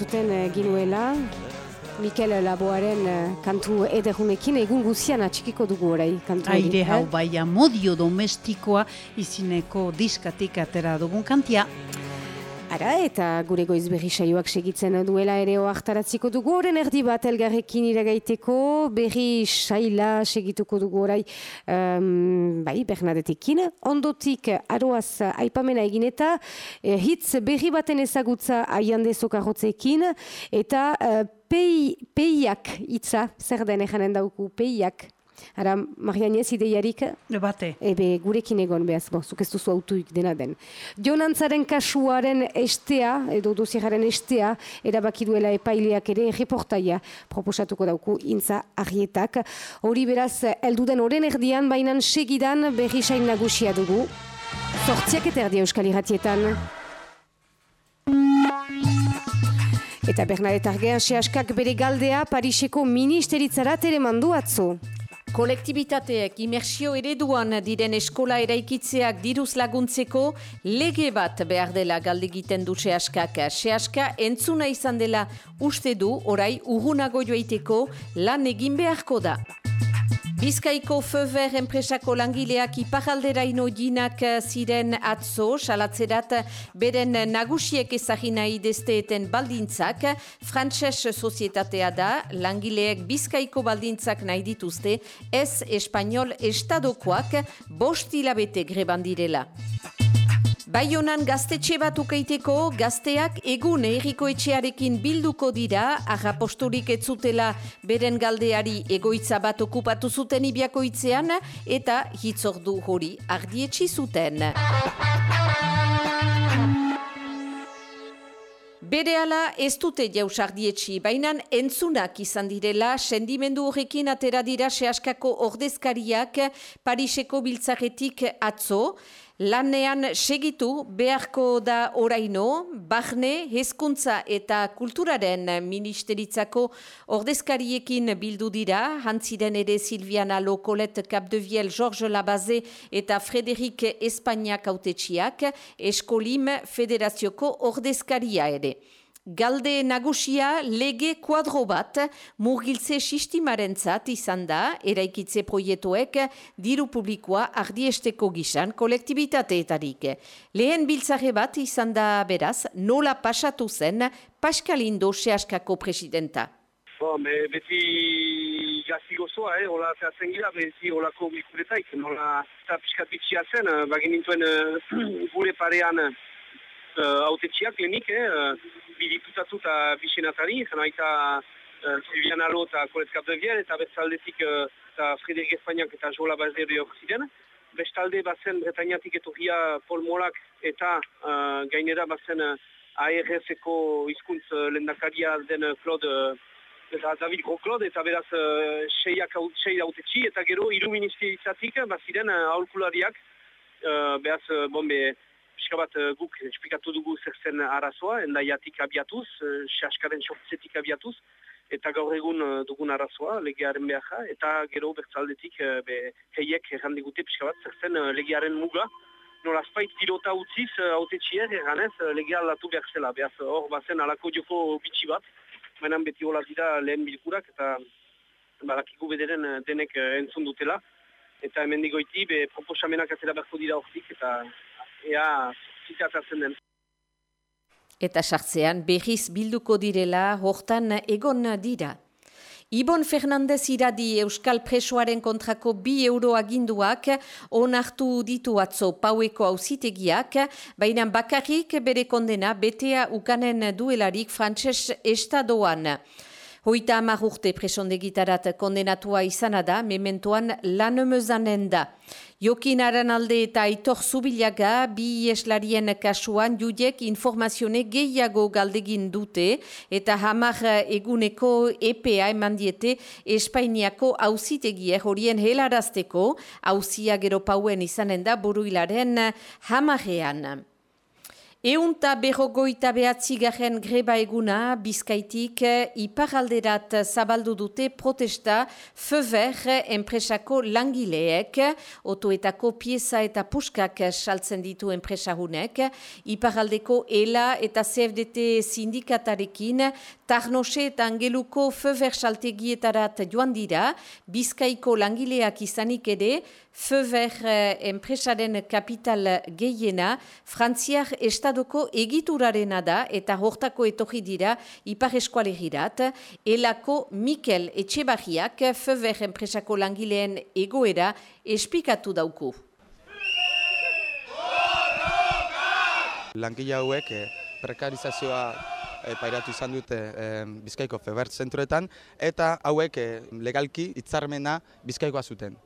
Entzuten eh, ginuela, Mikel Laboaren eh, kantu ederunekin egun guzian atxikiko dugu orai kantu hori, Aire hau eh? bai, amodio domestikoa izineko diskatik atera dugun kantia. Ara, eta gure goiz berri saioak segitzen duela ere oartaratziko dugu, oren erdi bat elgarrekin iragaiteko, berri saila segituko dugu orai, um, bai, Bernadetekin, ondotik aroaz aipamena egin eta eh, hitz berri baten ezagutza aian dezokarrotzekin, eta eh, pei, peiak hitza, zer den ejanen dauku, peiak, Ara, Marianez, ideiarik, Bate. ebe gurekin egon behaz, bo, zuk ez duzu autuik dena den. Jonantzaren kasuaren estea, edo dosiaren estea, erabaki duela epaileak ere reportaia proposatuko dauku intza arietak. Hori beraz, elduden oren erdian, bainan segidan berri sain nagusia dugu. Zortziak eta erdia euskal irratietan. Eta Bernadette Argean sehaskak bere galdea Pariseko ministeritzara telemandu atzo. Kolektibitateek imersio ereduan diren eskola eraikitzeak diruz laguntzeko lege bat behar dela galdegiten du sehaskak. Sehaska entzuna izan dela uste du orai urgunago joaiteko lan egin beharko da. Bizkaiko Föver enpresako langileak iparalderaino jinak ziren atzo, salatzerat beren nagusiek ezagina idezteeten baldintzak, frantses sozietatea da, langileek Bizkaiko baldintzak nahi dituzte, ez espanol estadokoak bost hilabete greban direla. Baionan gaztetxe bat ukeiteko, gazteak egun erriko etxearekin bilduko dira, arraposturik ez zutela beren galdeari egoitza bat okupatu zuten ibiakoitzean, eta hitzordu hori ardietxi zuten. Bere ala ez dute jaus ardietxi, baina entzunak izan direla, sendimendu horrekin atera dira sehaskako ordezkariak Pariseko biltzaretik atzo, Lanean segitu beharko da oraino, Barne, Hezkuntza eta Kulturaren Ministeritzako ordezkariekin bildu dira, hantziren ere Silviana Lokolet, Capdeviel, Georges Labaze eta Frederik Espainiak autetxiak, Eskolim Federazioko ordezkaria ere. Galde nagusia lege kuadro bat murgiltze sistimaren izan da, eraikitze proietuek diru publikoa ardiesteko gizan kolektibitateetarik. Lehen biltzare bat izan da beraz, nola pasatu zen Paskalindo sehaskako presidenta. Bon, be, beti gazi gozoa, eh? hola zehatzen gira, beti holako bilkuretaik, nola eta piskat bitxia zen, bagin nintuen uh, gure parean uh, autetxiak lehenik, eh? Diputatu eta bi senatari, zena baita uh, Silviana Lo eta Kolet Kapdevier, eta bestaldetik uh, eta Frederik Espainiak eta Jola Bazeri hor ziren. Bestalde bazen Bretañatik etorria Paul Molak eta uh, gainera bazen uh, ARS-eko izkuntz uh, lendakaria den uh, Claude eta David Gros eta beraz uh, seiak sei autetxi eta gero hiru ministeritzatik baziren uh, aholkulariak uh, beraz uh, bombe pixka bat uh, guk esplikatu dugu zer zen arazoa, endaiatik abiatuz, uh, sehaskaren sortzetik abiatuz, eta gaur egun uh, dugun arazoa, legearen beharra, eta gero bertzaldetik be, heiek errandigute pixka bat zer zen legearen muga, nola spait pilota utziz, haute txier, erganez, legea aldatu behar zela, behaz hor bazen alako joko bitxi bat, mainan beti hola dira lehen bilkurak, eta badakigu bederen denek entzun dutela, eta hemen digoiti, be proposamenak atera beharko dira hortik, eta ea zikatatzen den. Eta sartzean berriz bilduko direla hortan egon dira. Ibon Fernandez iradi Euskal Presoaren kontrako bi euro aginduak onartu ditu atzo paueko auzitegiak, baina bakarrik bere kondena betea ukanen duelarik frantses estadoan. Hoita amar urte presondegitarat kondenatua izana da, mementoan lan emezanen da. Jokin alde eta aitor zubilaga, bi eslarien kasuan judiek informazione gehiago galdegin dute eta hamar eguneko EPA eman diete Espainiako hauzitegier horien helarazteko, hauzia gero pauen izanen da buruilaren hamarrean. Eunta berrogoita behatzigarren greba eguna bizkaitik iparalderat zabaldu dute protesta Föver enpresako langileek, otoetako pieza eta puskak saltzen ditu enpresahunek, iparaldeko ELA eta CFDT sindikatarekin, Tarnose eta Angeluko Föver saltegietarat joan dira, bizkaiko langileak izanik ere, Föver enpresaren kapital gehiena, Frantziar Estatu estadoko egiturarena da eta hortako etorri dira ipar eskualegirat, elako Mikel Etxebarriak Fever enpresako langileen egoera espikatu dauku. Langile hauek eh, prekarizazioa e, pairatu izan dute e, Bizkaiko Feber zentroetan, eta hauek legalki hitzarmena Bizkaikoa zuten.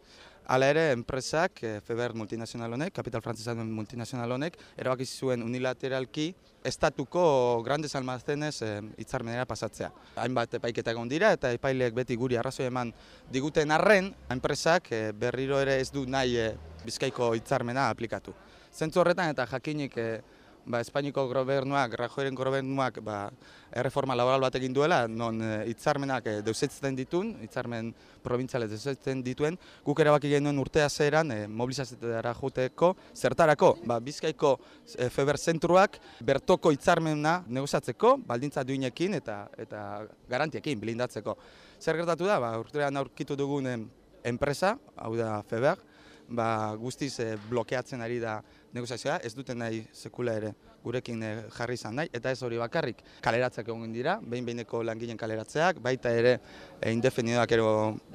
Hala ere, enpresak, e, Feber multinazional honek, Kapital Frantzisa duen multinazional honek, erabaki zuen unilateralki estatuko grandes almazenez e, hitzarmenera pasatzea. Hainbat epaiketa egon dira eta epaileek beti guri arrazoi eman diguten arren, enpresak e, berriro ere ez du nahi e, Bizkaiko hitzarmena aplikatu. Zentzu horretan eta jakinik e, ba, Espainiko gobernuak, Rajoyren gobernuak ba, erreforma laboral bat egin duela, non e, hitzarmenak e, deusetzen ditun, hitzarmen provintzialez deusetzen dituen, guk erabaki genuen urtea zeran e, mobilizazetara juteko, zertarako, ba, Bizkaiko e, feber zentruak bertoko hitzarmena negozatzeko, baldintza duinekin eta eta garantiekin bilindatzeko. Zer gertatu da, ba, urtean aurkitu dugun enpresa, hau da feber, ba, guztiz e, blokeatzen ari da negozazioa, ez duten nahi sekula ere gurekin e, jarri izan nahi, eta ez hori bakarrik kaleratzeak egon dira, behin behineko langileen kaleratzeak, baita ere e, indefinidoak ero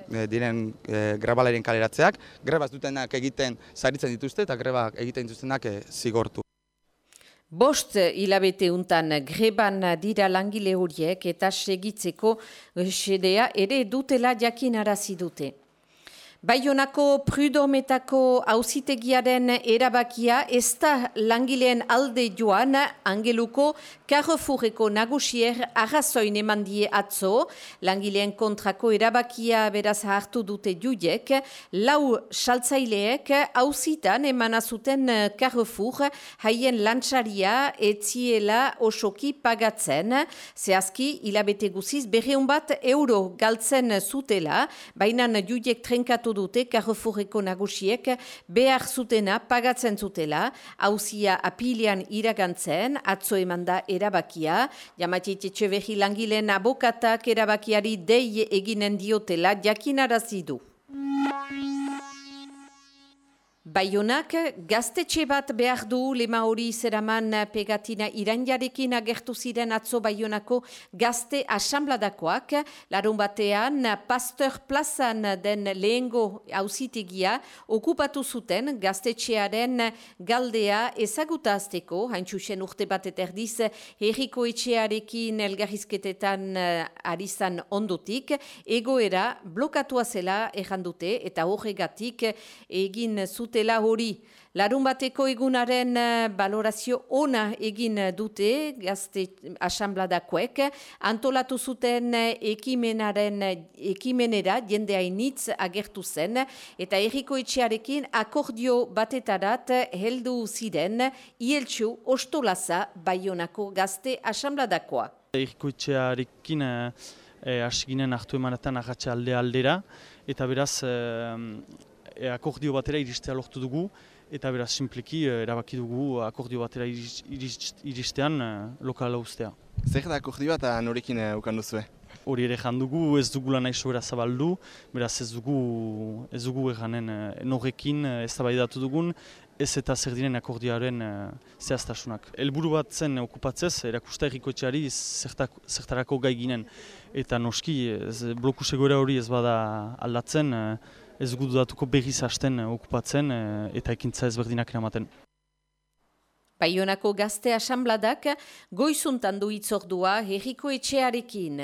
e, diren e, grabalerien kaleratzeak, grebaz dutenak egiten zaritzen dituzte eta greba egiten dituztenak e, zigortu. Bost hilabete untan greban dira langile horiek eta segitzeko sedea ere dutela jakin arazi dute. Baionako prudometako hausitegiaren erabakia ez da langileen alde joan angeluko Carrefoureko nagusier arrazoin eman die atzo. Langileen kontrako erabakia beraz hartu dute juiek. Lau saltzaileek hausitan eman azuten Carrefour haien lantxaria etziela osoki pagatzen. Zehazki hilabete guziz berreun bat euro galtzen zutela, baina juiek trenkatu dute Carrefoureko nagusiek behar zutena pagatzen zutela, hauzia apilian iragantzen, atzo eman erabakia, jamatit etxebehi langileen abokatak erabakiari dei eginen diotela jakinarazi du. Baionak gaztetxe bat behar du lema hori zeraman pegatina iranjarekin agertu ziren atzo Baionako gazte asambladakoak. Larun batean Pasteur plazan den lehengo hausitegia okupatu zuten gaztetxearen galdea ezaguta azteko, haintxusen urte bat eterdiz herriko etxearekin elgarrizketetan eh, arizan ondotik, egoera blokatua zela errandute eta horregatik egin zuten dutela hori. Larun bateko egunaren balorazio eh, ona egin dute gazte asambladakoek, antolatu zuten eh, ekimenaren ekimenera jende hainitz agertu zen, eta erriko etxearekin akordio batetarat heldu ziren ieltsu ostolaza baionako gazte asambladakoa. Erriko etxearekin eh, asiginen hartu emanetan ahatxe alde aldera, eta beraz e, akordio batera iristea lortu dugu, eta beraz simpliki e, erabaki dugu akordio batera iristean e, lokala ustea. Zer da akordio eta norekin e, ukan duzue? Hori ere dugu, ez dugu lan sobera zabaldu, beraz ez dugu, ez dugu eganen e, norekin ez tabaidatu dugun, ez eta zer diren akordioaren zehaztasunak. Elburu bat zen okupatzez, erakusta errikoetxeari zertarako gai ginen. Eta noski, bloku segora hori ez bada aldatzen, ez gudu datuko berriz hasten eh, okupatzen eh, eta ekintza ezberdinak eramaten. Baionako gazte asambladak goizuntan du itzordua herriko etxearekin.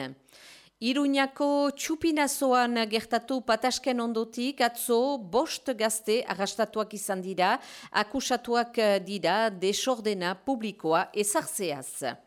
Iruñako txupinazoan gertatu patasken ondotik atzo bost gazte arrastatuak izan dira, akusatuak dira desordena publikoa ezartzeaz.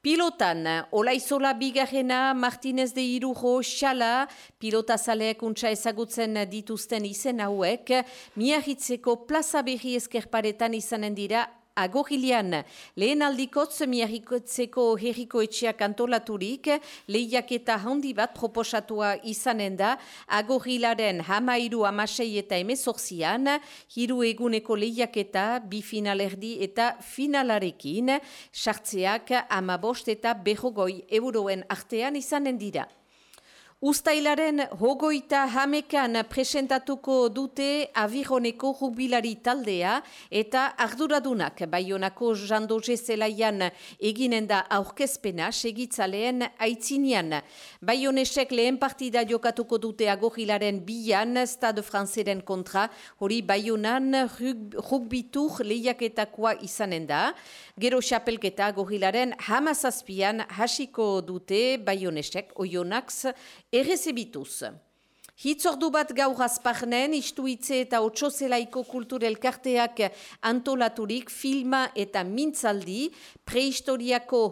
Pilotan, Olaizola Bigarrena, Martinez de Irujo, Xala, pilota zaleak untsa ezagutzen dituzten izen hauek, miahitzeko plaza berri eskerparetan izanen dira agorilean lehen aldikotz miarrikotzeko herriko etxeak antolaturik lehiak eta handi bat proposatua izanen da agorilaren hamairu amasei eta emezorzian hiru eguneko lehiak eta bi finalerdi eta finalarekin sartzeak amabost eta behogoi euroen artean izanen dira. Uztailaren hogoita hamekan presentatuko dute avironeko jubilari taldea eta arduradunak baionako jandoze zelaian eginen da aurkezpena segitzaleen aitzinian. Baionesek lehen partida jokatuko dute agogilaren bian Stade Franceren kontra, hori baionan rugbitur lehiaketakoa izanen da. Gero xapelketa agogilaren hamazazpian hasiko dute baionesek oionaks et recebitus. Hitzordu bat gaur azparnen, istuitze eta otxozelaiko kulturelkarteak antolaturik filma eta mintzaldi, prehistoriako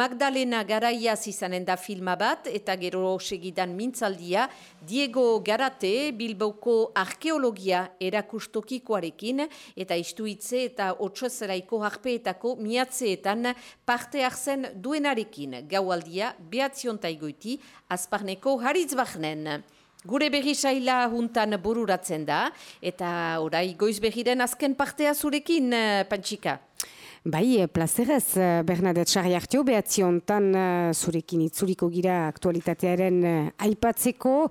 Magdalena Garaiaz izanen da filma bat, eta gero segidan mintzaldia, Diego Garate, Bilboko arkeologia erakustokikoarekin, eta istuitze eta otxozelaiko harpeetako miatzeetan parte hartzen duenarekin. Gaualdia, behatziontaigoiti, azparneko haritzbahnen. Gure berri saila juntan bururatzen da, eta orai goiz berriren azken partea zurekin, uh, Pantxika. Bai, eh, plazerez, eh, Bernadette Sarriartio, behatziontan uh, zurekin itzuriko gira aktualitatearen aipatzeko,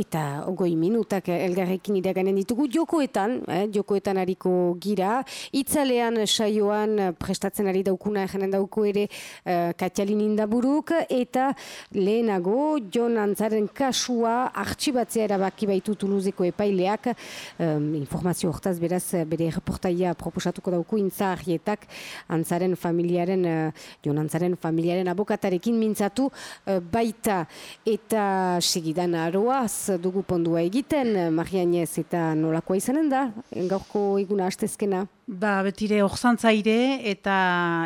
eta ogoi minutak elgarrekin iraganen ditugu, jokoetan, eh, jokoetan hariko gira, itzalean saioan prestatzen ari daukuna egenen dauko ere uh, katialin indaburuk, eta lehenago, Jon Antzaren kasua artxibatzea erabaki baitu tuluzeko epaileak, um, informazio hortaz beraz, bere reportaia proposatuko dauku intzaharietak, antzaren familiaren, uh, jon antzaren familiaren abokatarekin mintzatu uh, baita eta segidan aroaz dugu pondua egiten, Marianez eta nolakoa izanen da, gaurko eguna hastezkena. Ba, betire orzantzaire eta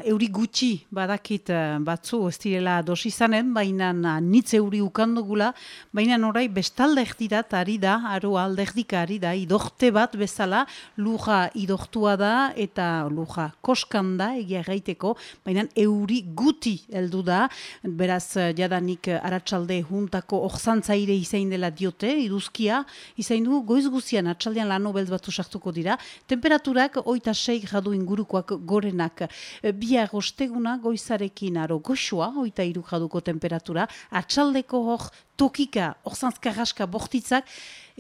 euri gutxi badakit eh, batzu ez direla dosi zanen, baina nitze euri ukandugula, baina orai bestalde erdirat ari da, aro alderdika ari da, idorte bat bezala, luja idortua da eta luja koskan da, egia gaiteko, baina euri guti heldu da, beraz jadanik aratsalde juntako orzantzaire izain dela diote, iduzkia, izain du goiz guzian, atxaldean lano beltz batu sartuko dira, temperaturak oita sei gradu ingurukoak gorenak. E, Bia gosteguna goizarekin aro goxua, oita iru graduko temperatura, atxaldeko hor tokika, orzantzka raska bortitzak,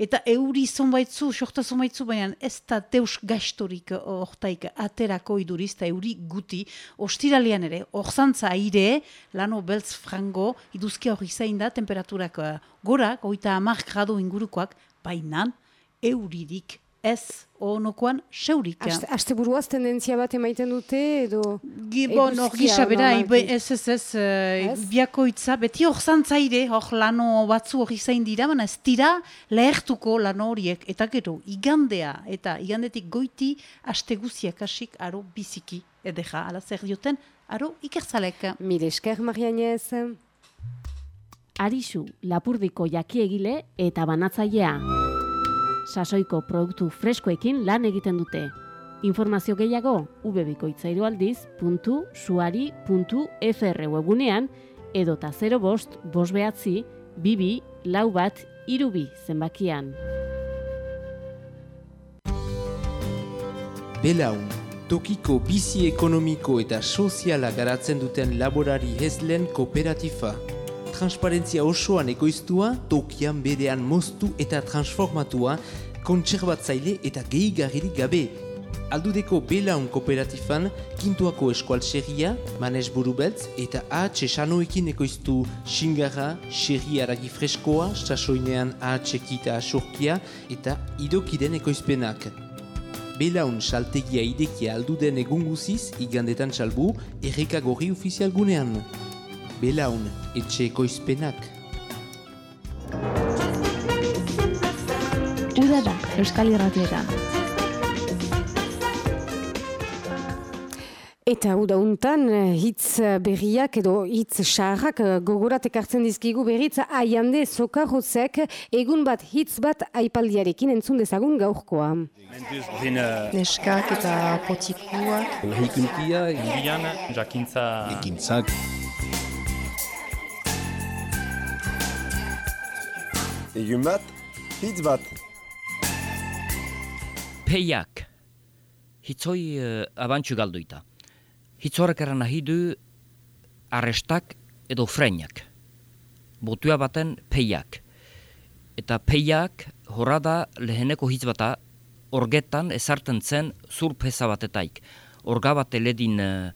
eta euri zonbaitzu, sorta zonbaitzu, baina ez da deus gastorik hortaik aterako iduriz, eta euri guti, ostiralean ere, orzantza aire, lano beltz frango, iduzkia hori zain da, temperaturak e, gorak, oita amark gradu ingurukoak, bainan, euririk ez onokoan seurik. Aste, aste buruaz tendentzia bat emaiten dute edo... Gibon, hor gisa bera, ez ez ez, uh, biako itza, beti hor zantzaire, hor lano batzu hori zain dira, baina ez dira lehertuko lano horiek, eta gero, igandea, eta igandetik goiti, aste guziak asik, aro biziki, edeja, ala zer dioten, aro ikerzalek. Mire esker, Marianez. Arixu, lapurdiko jakiegile eta banatzailea sasoiko produktu freskoekin lan egiten dute. Informazio gehiago ubebikoitzairoaldiz.suari.fr webunean edota 0 bost, bost behatzi, bibi, lau bat, irubi zenbakian. Belaun, tokiko bizi ekonomiko eta soziala garatzen duten laborari hezlen kooperatifa transparentzia osoan ekoiztua, tokian berean moztu eta transformatua, kontserbatzaile eta gehigarririk gabe. Aldudeko Belaun Kooperatifan, Kintuako Eskual Xerria, Manes Burubeltz eta AH Sanoekin ekoiztu Xingarra, Xerri Aragi Freskoa, Sasoinean AH Kita Asurkia eta Idokiden ekoizpenak. Belaun saltegia idekia alduden egun guziz, igandetan salbu, errekagorri ofizial gunean belaun etxe ekoizpenak. Uda da, Euskal Irratietan. Eta uda untan, hitz berriak edo hitz saharrak gogorat ekartzen dizkigu berriz aiande sokarrozek egun bat hitz bat aipaldiarekin entzun dezagun gaurkoa. Neskak eta potikuak. Hikuntia, irian, jakintza... Ekintzak. Egun bat, hitz bat. Peiak. Hitzoi uh, abantxu galduita. Hitz horrek eran nahi du arrestak edo freinak. botua baten peiak. Eta peiak horra da leheneko hitz bata orgetan ezarten zen zurpeza batetaik. Orga bat eledin uh,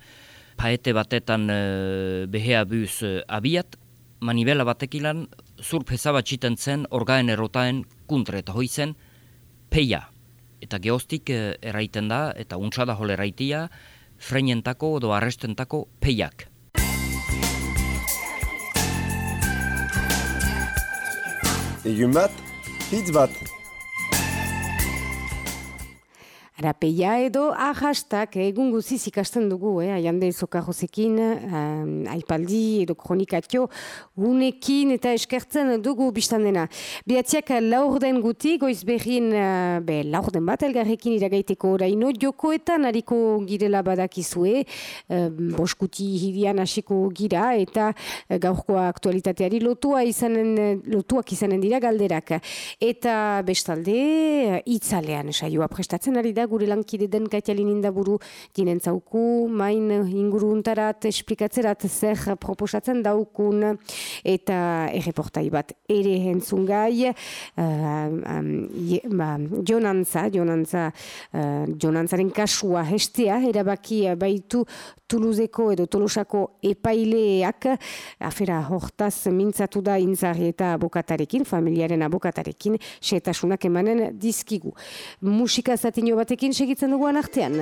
paete batetan uh, behea buz uh, abiat, manibela batekilan zurpeza bat zen orgaen erotaen kuntre eta hoizen peia. Eta geostik uh, eraiten da, eta untsada hol eraitia, freinentako edo arrestentako peiak. Egun bat, hitz bat. Arapeia edo ahastak egun guziz ikasten dugu, eh? aiande zokajozekin, um, aipaldi edo kronikatio gunekin eta eskertzen dugu biztan dena. Behatziak laurden guti, goiz behin uh, be, laurden bat elgarrekin iragaiteko oraino, jokoetan hariko girela badakizue, um, boskuti hirian hasiko gira eta uh, gaurkoa aktualitateari lotua izanen, lotuak izanen dira galderak. Eta bestalde, itzalean saioa prestatzen ari da gure lankide den kaitialin indaburu dinen zauku, main inguru untarat, esplikatzerat zer proposatzen daukun eta erreportai bat ere entzun gai uh, um, ba, jonantza, jonantza uh, jonantzaren kasua hestea, erabaki baitu Tuluzeko edo Tolosako epaileak afera hortaz mintzatu da intzari eta abokatarekin, familiaren abokatarekin, setasunak emanen dizkigu. Musika zatino batekin segitzen duguan artean.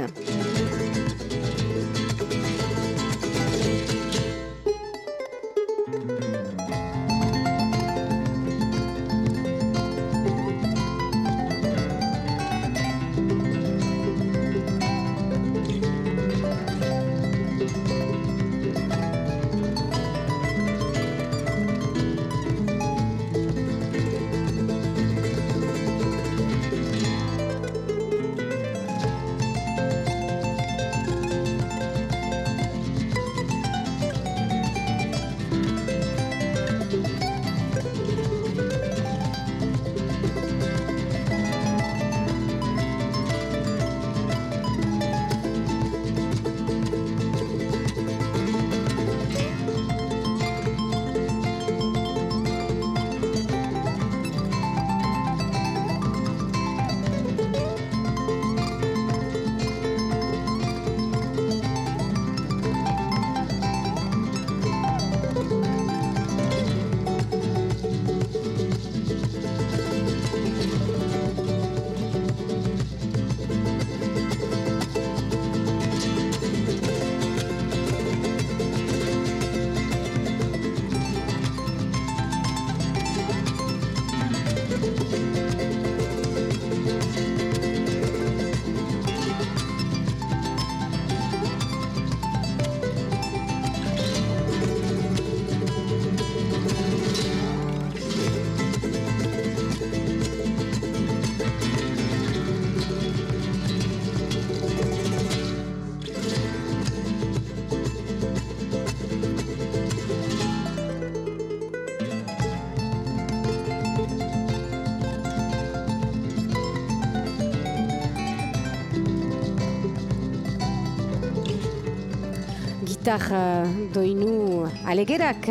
Gitar uh, doinu alegerak.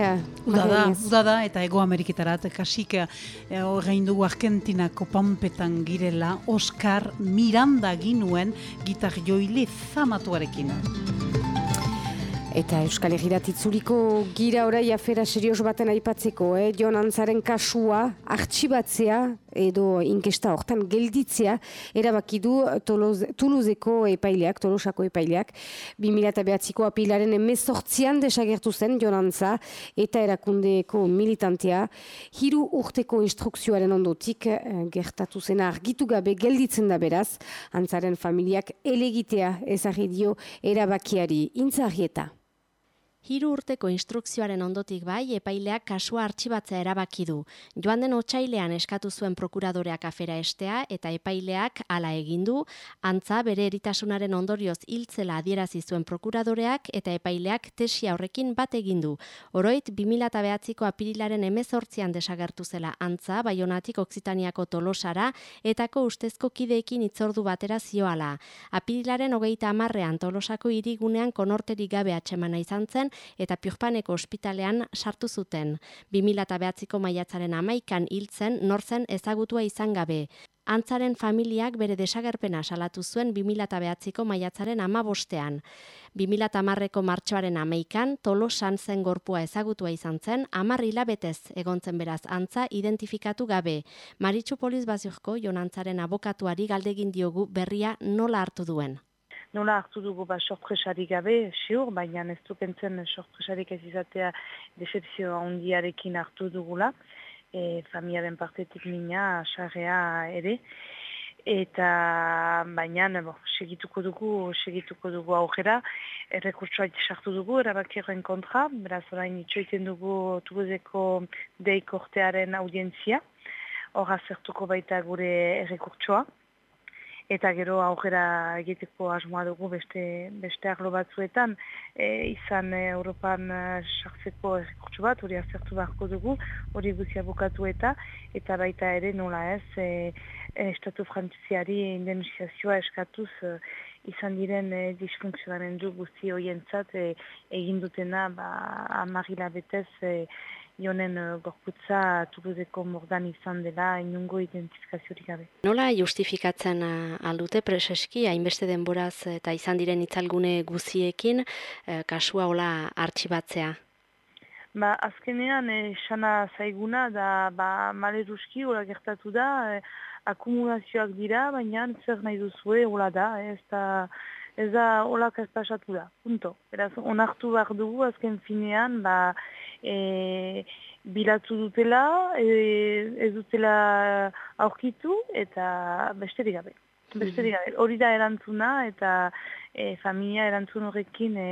Uda da, da, eta ego Ameriketarat, kasik horrein dugu Argentinako pampetan girela, Oscar Miranda ginuen gitar joile zamatuarekin. Eta Euskal Herrirat itzuliko gira orai afera serios baten aipatzeko, eh? Jon Antzaren kasua, artxibatzea edo inkesta hortan gelditzea, erabaki du Tuluzeko epaileak, Tolosako epaileak, 2008ko apilaren emezortzian desagertu zen Jon Antza eta erakundeeko militantea, hiru urteko instrukzioaren ondotik eh, gertatu zena argitu gabe gelditzen da beraz, Antzaren familiak elegitea ezagri dio erabakiari. Intzarrieta. Hiru urteko instrukzioaren ondotik bai, epaileak kasua artxibatzea erabaki du. Joan den otsailean eskatu zuen prokuradoreak afera estea eta epaileak hala egin du, antza bere eritasunaren ondorioz hiltzela adierazi zuen prokuradoreak eta epaileak tesia horrekin bat egin du. Oroit 2009ko apirilaren 18 desagertu zela antza Baionatik Okzitaniako Tolosara etako ustezko kideekin itzordu batera zioala. Apirilaren 30ean Tolosako hirigunean konorterik gabe atxemana izan zen eta Purpaneko ospitalean sartu zuten. 2009ko maiatzaren amaikan hiltzen nortzen ezagutua izan gabe. Antzaren familiak bere desagerpena salatu zuen 2008ko maiatzaren amabostean. 2008ko martxoaren ameikan, tolosan zen gorpua ezagutua izan zen, amar hilabetez egontzen beraz antza identifikatu gabe. Maritxu Poliz Baziorko, Jonantzaren abokatuari galdegin diogu berria nola hartu duen. Nola hartu dugu ba sorpresarik gabe, siur, baina ez dukentzen sorpresarik ez izatea decepzio handiarekin hartu dugula. E, familiaren partetik mina sarrea ere. Eta baina bo, segituko dugu segituko dugu aurrera. Errekurtsoa sartu dugu erabakiren kontra. Beraz orain itxoiten dugu tubuzeko deikortearen audientzia. Hor azertuko baita gure errekurtsoa eta gero aurrera egiteko asmoa dugu beste, beste arlo batzuetan. E, izan e, Europan e, sartzeko errekurtsu bat, hori azertu beharko dugu, hori guzia bukatu eta eta baita ere nola ez e, e, Estatu Frantziari indemnizazioa eskatuz e, izan diren e, disfuntzionamendu guzti horientzat e, egin dutena ba, amarila betez e, jonen uh, gorputza Tuluzeko mordan izan dela inungo identifikaziorik gabe. Nola justifikatzen uh, aldute preseski, hainbeste denboraz eta izan diren itzalgune guziekin, kasua hola artxibatzea? Ba, azkenean, esana zaiguna da ba, maleruski hola gertatu da, akumulazioak dira, baina zer nahi duzue hola da, ez da ez da holak ez pasatu da, punto. Beraz, onartu behar dugu azken finean, ba, e, bilatu dutela, e, ez dutela aurkitu, eta besterik gabe. Besterik gabe, hori da erantzuna, eta e, familia erantzun horrekin e,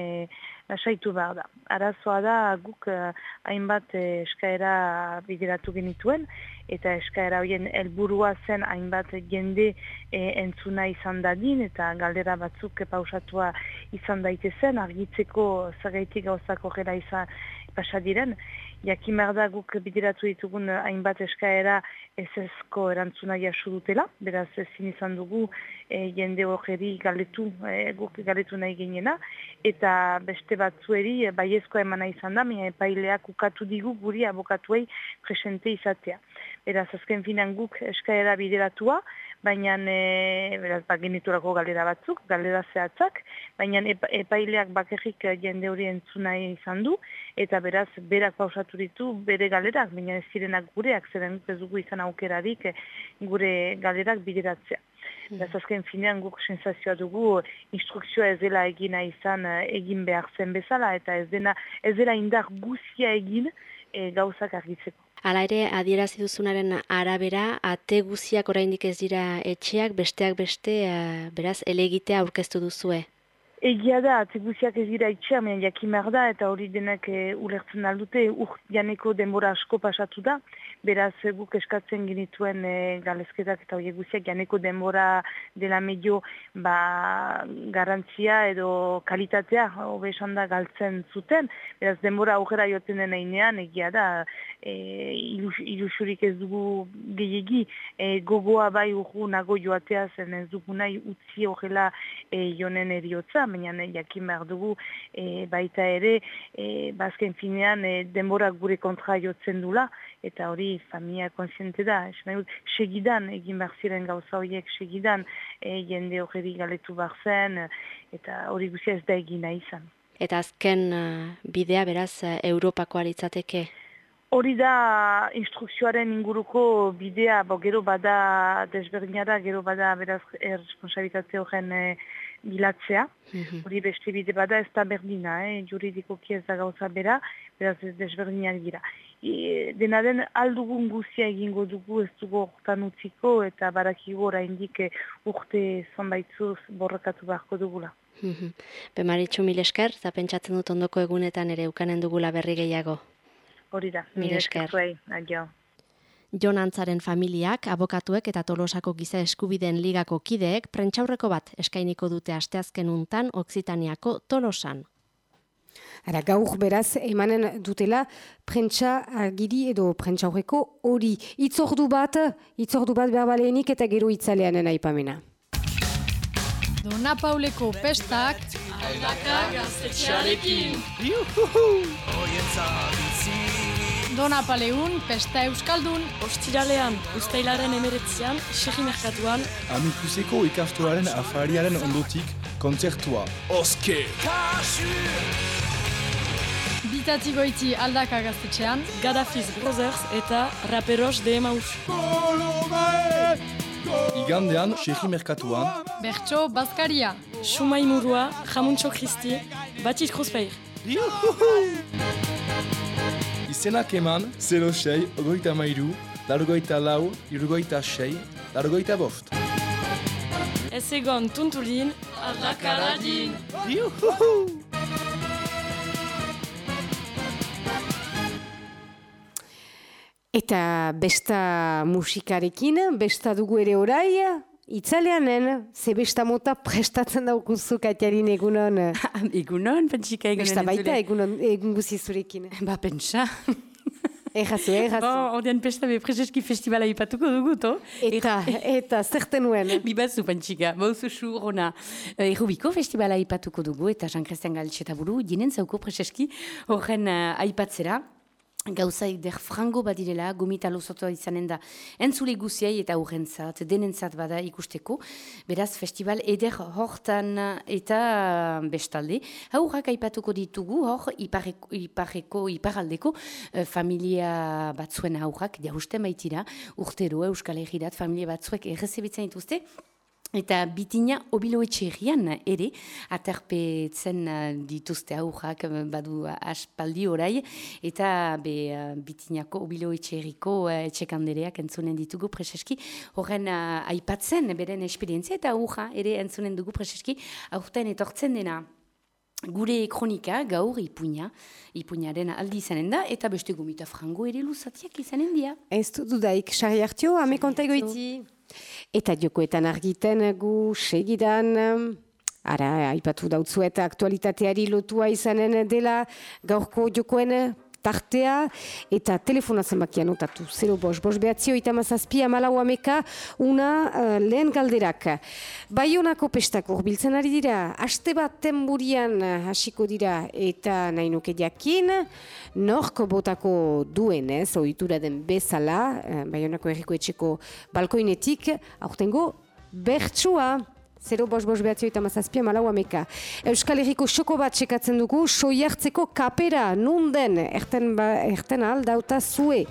lasaitu behar da. Arazoa da guk eh, hainbat eh, eskaera bideratu genituen eta eskaera horien helburua zen hainbat jende eh, entzuna izan dadin eta galdera batzuk pausatua izan daitezen argitzeko zagaitik gauzako gera izan pasadiren. Jakin da guk bideratu ditugun hainbat eskaera ezezko erantzuna jasu dutela, beraz ezin izan dugu jende horreri galetu, guk galetu nahi genena, eta beste batzueri eh, baiezko emana izan da, mea epaileak ukatu digu guri abokatuei presente izatea. Beraz, azken finan guk eskaera bideratua, baina e, beraz, ba, geniturako galera batzuk, galera zehatzak, baina epaileak bakerrik jende hori entzuna izan du, eta beraz, berak pausatu ditu bere galerak, baina ez zirenak gureak, zeren ez dugu izan aukerarik gure galerak bideratzea. Beraz, azken finean guk sensazioa dugu instrukzioa ez dela egina izan egin behar zen bezala, eta ez, dena, ez dela indar guzia egin e, gauzak argitzeko. Hala ere, adierazi duzunaren arabera, ate guziak oraindik ez dira etxeak, besteak beste, uh, beraz, elegitea aurkeztu duzue. Egia da, atzeguziak ez dira itxea, mehen jakimar da, eta hori denak e, ulertzen aldute, ur janeko denbora asko pasatu da, beraz guk eskatzen genituen e, galezketak eta hori guziak janeko denbora dela medio ba, garantzia edo kalitatea, hobe esan da galtzen zuten, beraz denbora aurrera joten dena inean, egia da, e, ilusurik ez dugu gehiagi, e, gogoa bai urgu nago joatea zen ez dugu nahi utzi horrela e, jonen eriotza, baina jakin behar dugu e, baita ere e, bazken ba, finean e, denbora gure kontra jotzen dula eta hori familia konsiente da. Segidan egin behar ziren gauza horiek segidan e, jende horreri galetu behar zen eta hori guzia ez da egina izan. Eta azken bidea beraz Europakoa litzateke? Hori da instrukzioaren inguruko bidea, bo, gero bada desberdinara, gero bada beraz erresponsabilitate horren e, bilatzea. Mhm. Hori beste bide bada ez da berdina, eh? juridikoki ez da gauza bera, beraz ez desberdinak dira. E, dena den aldugun guzia egingo dugu ez dugu hortan utziko eta barakigo oraindik eh, urte zonbaitzuz borrakatu beharko dugula. Mhm. Bemaritxu mil esker, eta pentsatzen dut ondoko egunetan ere ukanen dugula berri gehiago. Hori da, mire esker. Adio. Jon Antzaren familiak, abokatuek eta tolosako giza eskubideen ligako kideek prentxaurreko bat eskainiko dute asteazken untan Oksitaniako tolosan. Ara, gaur beraz, emanen dutela prentsa agiri edo prentxaurreko hori. Itzordu bat, itzordu bat behar baleenik eta gero itzaleanen aipamena. Dona Pauleko pestak Aldaka gaztetxearekin. Dona Paleun, Pesta Euskaldun. Ostiralean, ustailaren emeretzian, segi merkatuan. Amikuseko ikastolaren afariaren ondotik kontzertua. Oske! Bitati goiti aldaka gaztetxean. Gaddafiz Brothers eta Raperos de Emaus. Igandean, segi merkatuan, Bertso Baskaria. Sumai Murua, Jamuntxo Kristi, Batit Krospeir. Izenak eman 06, ogoita mairu, largoita lau, irgoita sei, largoita bost. Ez egon tuntulin, aldakaradin. Eta besta musikarekin, besta dugu ere orai, itzaleanen, ze besta mota prestatzen daukuzu Katiarin egunon. Egunon, pentsika egunon. Besta baita egunon, egun guzi zurekin. Ba, pentsa. Errazu, errazu. Bon, ordean pesta be prezeski festivala ipatuko dugu, to? Eta, eta, zerten nuen. Bibatzu, pentsika, bauzu su rona. Errubiko festivala ipatuko dugu, eta Jean-Christian Galtxeta buru, dinen zauko prezeski horren uh, aipatzera. Gauzai der frango badirela, gomita lozotoa izanen da entzule guziai eta urrentzat, denentzat bada ikusteko. Beraz, festival eder hortan eta bestalde. Haurrak aipatuko ditugu, hor, ipareko, ipareko iparaldeko eh, familia batzuen haurrak, diahusten baitira, urtero Euskal Herrirat, familia batzuek errezebitzen dituzte. Eta bitina obilo etxerrian ere, aterpetzen uh, dituzte aurrak uh, badu aspaldi orai, eta be, uh, bitinako obilo etxerriko etxekandereak entzunen ditugu preseski, horren uh, aipatzen beren esperientzia eta aurra ere entzunen dugu preseski, aurten etortzen dena. Gure kronika gaur ipuña, ipuñaren aldi izanen da, eta beste gomita frango ere luzatiak izanen dia. Ez du dudaik, xarri hartio, ame konta egoiti. Eta jokoetan argiten gu segidan, ara, aipatu dautzu eta aktualitateari lotua izanen dela gaurko jokoen tartea eta telefona zenbakia notatu. 0 bos, bos behatzio eta mazazpia malau ameka una uh, lehen galderak. Baionako pestak urbiltzen ari dira, haste bat tenburian hasiko dira eta nahi nuke jakin, nork botako duenez, ohitura den bezala, uh, Baionako erriko etxeko balkoinetik, aurtengo bertsua. 0 bos bos behatzio eta mazazpia malau ameka. Euskal Herriko xoko bat txekatzen dugu, soiartzeko kapera, nunden, erten, ba, erten aldauta zue.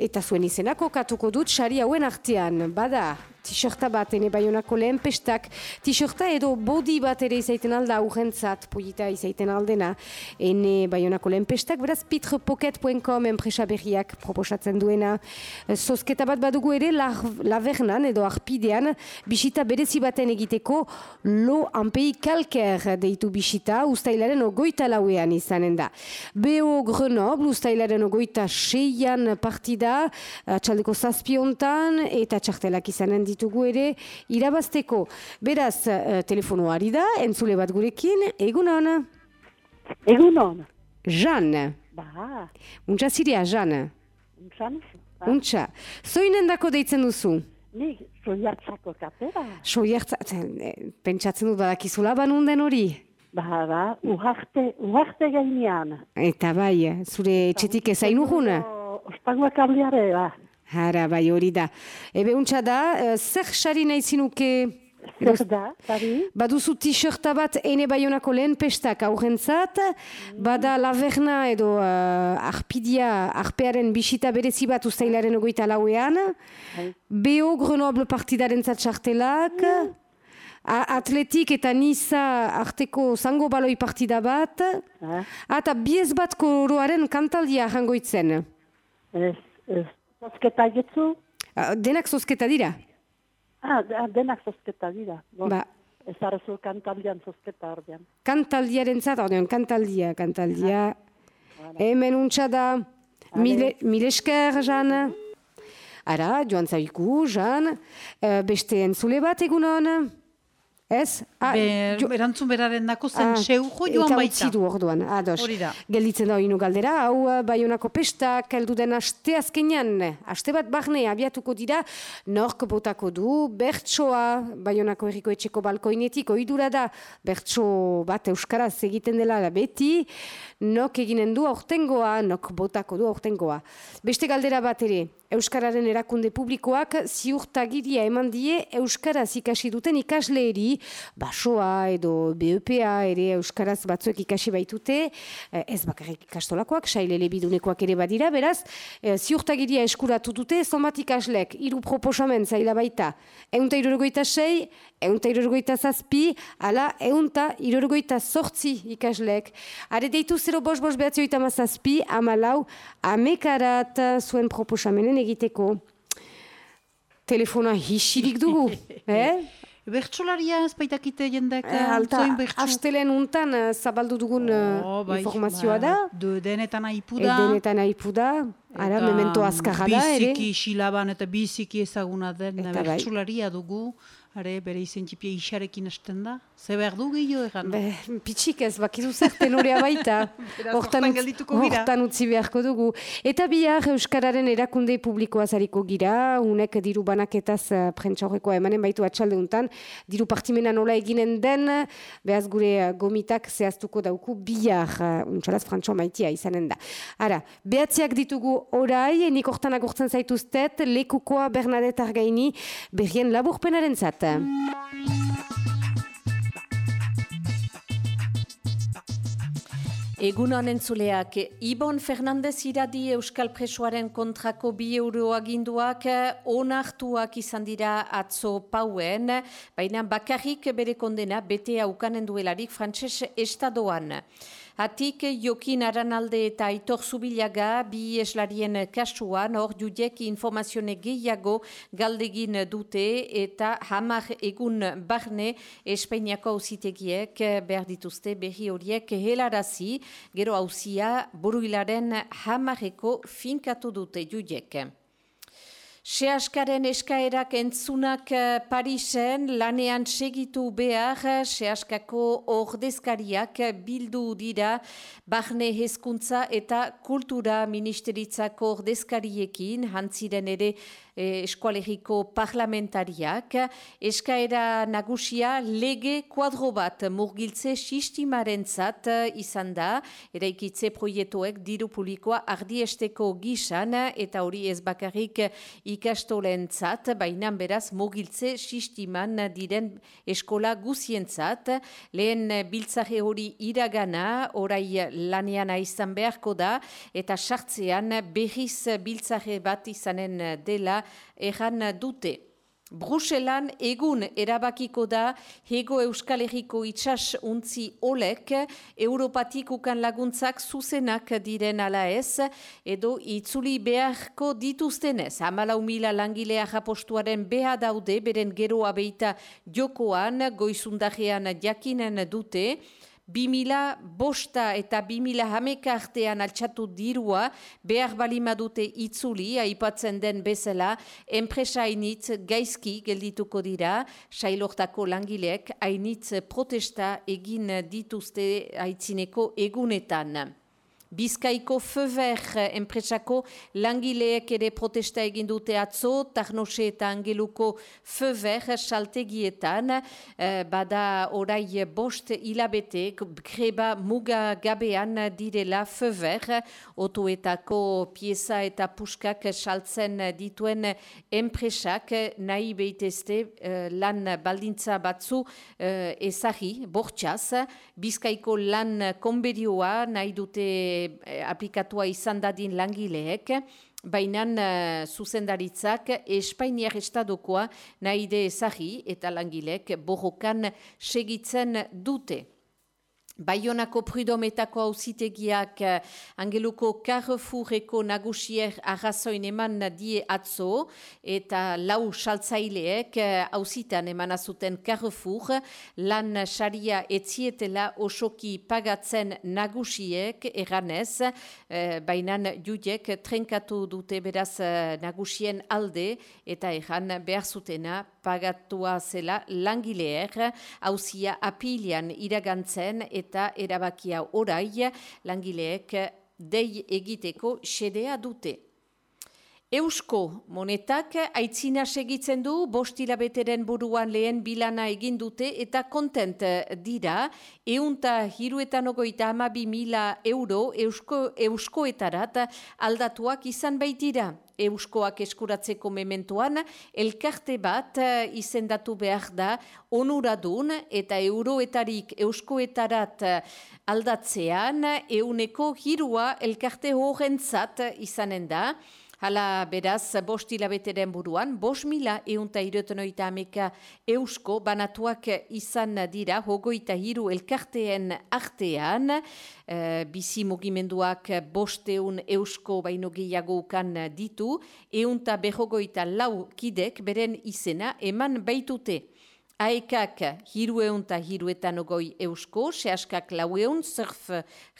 Eta zuen izenako katuko dut, sari hauen artean, bada, t-shirta bat, ene baionako lehen pestak, t-shirta edo body bat ere izaiten alda urrentzat, polita izaiten aldena, ene baionako lehen pestak, beraz pitrepocket.com enpresa berriak proposatzen duena. Zozketa bat badugu ere, lavernan edo arpidean, bisita berezi baten egiteko, lo anpei kalker deitu bisita, ustailaren ogoita lauean izanen da. Beo Grenoble, ustailaren ogoita seian partida, txaldeko zazpiontan, eta txartelak izanen ditugu ere irabazteko. Beraz, uh, telefonoari da, entzule bat gurekin, egun hona? Egun hona. Jan. Ba. Untxa zirea, Jan. Untxa nuzu. Untxa. Zoinen dako deitzen duzu? Ni, soiartzako kapera. Soiartzatzen, pentsatzen dut badakizula banunden hori? Ba, ba, uharte, uharte gainean. Eta bai, zure etxetik ezain urgun? Ospangoak aldeare, ba. Hara, bai hori da. Ebe untxa da, uh, zer xari nahi zinuke? Zer da, sari? Baduzu t-shirta bat ene baionako lehen pestak aurrentzat, bada laverna edo uh, arpidia, arpearen bisita berezi bat ustailaren ogoita lauean, BO Grenoble partidaren zatxartelak, atletik eta niza arteko zango baloi partida bat, eta biez bat koroaren kantaldia jangoitzen. Ez, ez. Zozketa getzu? Denak zozketa dira. Ah, denak zozketa dira. Bon. Ba. Ez arrezu kantaldian zozketa ordean. Kantaldiaren zat, ordean, kantaldia, kantaldia. Hemen untsa da, mile, mile esker, Jan. Ara, joan zaiku, Jan. Uh, beste entzule bat egunon. Ez? Ah, Be, jo, erantzun beraren dako zen ah, seujo joan baita. Eta du orduan, ados. Da. Gelditzen da inu galdera, hau eh, baionako pestak, heldu den aste azkenean, aste bat barne abiatuko dira, nork botako du, bertsoa, baionako erriko etxeko balkoinetik, oidura da, bertso bat euskaraz egiten dela beti, nok eginen du aurtengoa, nok botako du aurtengoa. Beste galdera bat ere, Euskararen erakunde publikoak ziurtagiria eman die Euskaraz ikasi duten ikasleeri, basoa edo BEPA ere Euskaraz batzuek ikasi baitute, eh, ez bakarrik ikastolakoak, sailele bidunekoak ere badira, beraz, eh, ziurtagiria eskuratu dute, zonbat ikaslek, hiru proposamen zaila baita, eunta irurgoita sei, eunta irurgoita zazpi, ala eunta irurgoita sortzi ikaslek. Are deitu zero bos bos behatzioita mazazpi, amalau, amekarat zuen proposamenen egiteko. Telefona hisirik dugu, eh? Bertsolaria ez baitakite jendek eh, alta, Astelen untan uh, zabaldu dugun oh, bai, informazioa ba, da. De, denetan aipu da. E, denetan aipu da. Ara, memento azkarra da, ere. Biziki xilaban eta biziki ezaguna den bai. bertsolaria dugu. Are, bere izen txipia isarekin hasten da? Ze behar du gehiago egan? Be, pitxik ez, bakizu zer tenorea baita. hortan, hortan utzi beharko dugu. Eta bihar Euskararen erakunde publikoa zariko gira, unek diru banaketaz uh, prentsa emanen baitu atxalde untan, diru partimena nola eginen den, behaz gure uh, gomitak zehaztuko dauku bihar, uh, untxalaz frantxo maitia izanen da. Ara, behatziak ditugu orai, nik hortan agurtzen zaituztet, lekukoa Bernadette Argaini, berrien laburpenaren zat. Egun honen zuleak, Ibon Fernandez iradi Euskal Presoaren kontrako bi euro aginduak onartuak izan dira atzo pauen, baina bakarrik bere kondena bete ukanen duelarik frantses estadoan. Hatik Jokin Aranalde eta Aitor Zubilaga bi eslarien kasuan hor judek informazione gehiago galdegin dute eta hamar egun barne Espainiako hausitegiek behar dituzte berri horiek helarazi, gero hausia buruilaren hamareko finkatu dute judek. Seaskaren eskaerak entzunak eh, Parisen lanean segitu behar Seaskako ordezkariak bildu dira Barne Hezkuntza eta Kultura Ministeritzako ordezkariekin. Hantziren ere eskualeriko parlamentariak. Eskaera nagusia lege kuadro bat murgiltze sistimaren zat izan da, eraikitze proietoek diru publikoa ardiesteko gisan eta hori ez bakarrik ikastolen zat, baina beraz murgiltze sistiman diren eskola guzien zat. Lehen biltzaje hori iragana, orai lanean izan beharko da, eta sartzean berriz biltzaje bat izanen dela erran dute. Bruselan egun erabakiko da hego euskal herriko itxas untzi olek Europatik ukan laguntzak zuzenak diren ala ez edo itzuli beharko dituztenez. Amalau mila langilea japostuaren beha daude beren geroa beita jokoan goizundajean jakinen dute. 2000 bosta eta 2000 hameka artean altxatu dirua behar balima dute itzuli, aipatzen den bezala, enpresa hainitz gaizki geldituko dira, sailortako langilek hainitz protesta egin dituzte aitzineko egunetan. Bizkaiko Fever enpresako langileek ere protesta egin dute atzo, Tarnose eta Angeluko Fever saltegietan, eh, bada orai bost hilabete, greba muga gabean direla Fever, otoetako pieza eta puskak saltzen dituen enpresak nahi behitezte eh, lan baldintza batzu eh, ezagi, bortxaz, Bizkaiko lan konberioa nahi dute Eh, aplikatua izan dadin langileek, baina uh, zuzendaritzak Espainiak estadokoa nahi de ezagi eta langilek borrokan segitzen dute. Baionako prudometako hauzitegiak eh, angeluko Carrefoureko nagusier arrazoin eman die atzo eta lau saltzaileek hauzitan eh, eman azuten Carrefour lan saria etzietela osoki pagatzen nagusiek eranez, eh, bainan judiek trenkatu dute beraz nagusien alde eta eran behar zutena pagatua zela langileer hauzia apilian iragantzen eta erabakia orai langileek dei egiteko xedea dute. Eusko monetak aitzina segitzen du bostila beteren buruan lehen bilana egin dute eta kontent dira eunta hiruetan ogoita amabi mila euro eusko, euskoetarat aldatuak izan baitira. Euskoak eskuratzeko mementoan, elkarte bat izendatu behar da onuradun eta euroetarik euskoetarat aldatzean euneko hirua elkarte horrentzat izanen da. Hala beraz, bost hilabeteren buruan, bost mila eunta irotenoita ameka eusko banatuak izan dira, hogoita hiru elkarteen artean, e, bizi mugimenduak bosteun eusko baino gehiago ukan ditu, eunta behogoita lau kidek beren izena eman baitute. Aekak hirueun eta hiruetan ogoi eusko, sehaskak laueun, zerf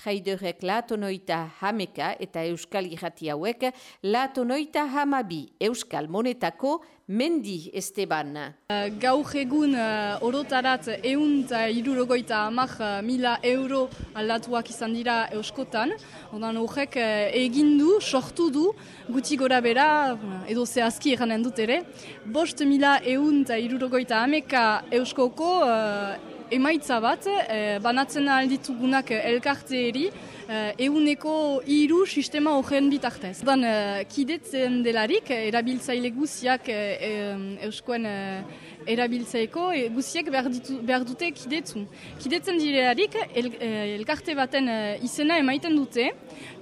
jaiderek latonoita hameka eta euskal irrati hauek latonoita hamabi euskal monetako Mendi Esteban. Uh, gaur egun uh, orotarat eun eta irurogoita amak uh, mila euro aldatuak izan dira euskotan. Odan horrek uh, egindu, sortu du, guti gora bera, edo zehazki eranen dut ere. Bost mila eun eta irurogoita ameka euskoko uh, emaitza bat, uh, banatzen alditugunak elkarte eri, uh, euneko hiru sistema horren bitartez. Dan, uh, kidetzen delarik, erabiltzaile guziak uh, euskoen uh, erabiltzaiko, e, guziek behar, ditu, behar dute kidetzu. Kidetzen direarik, el, elkarte baten izena emaiten dute,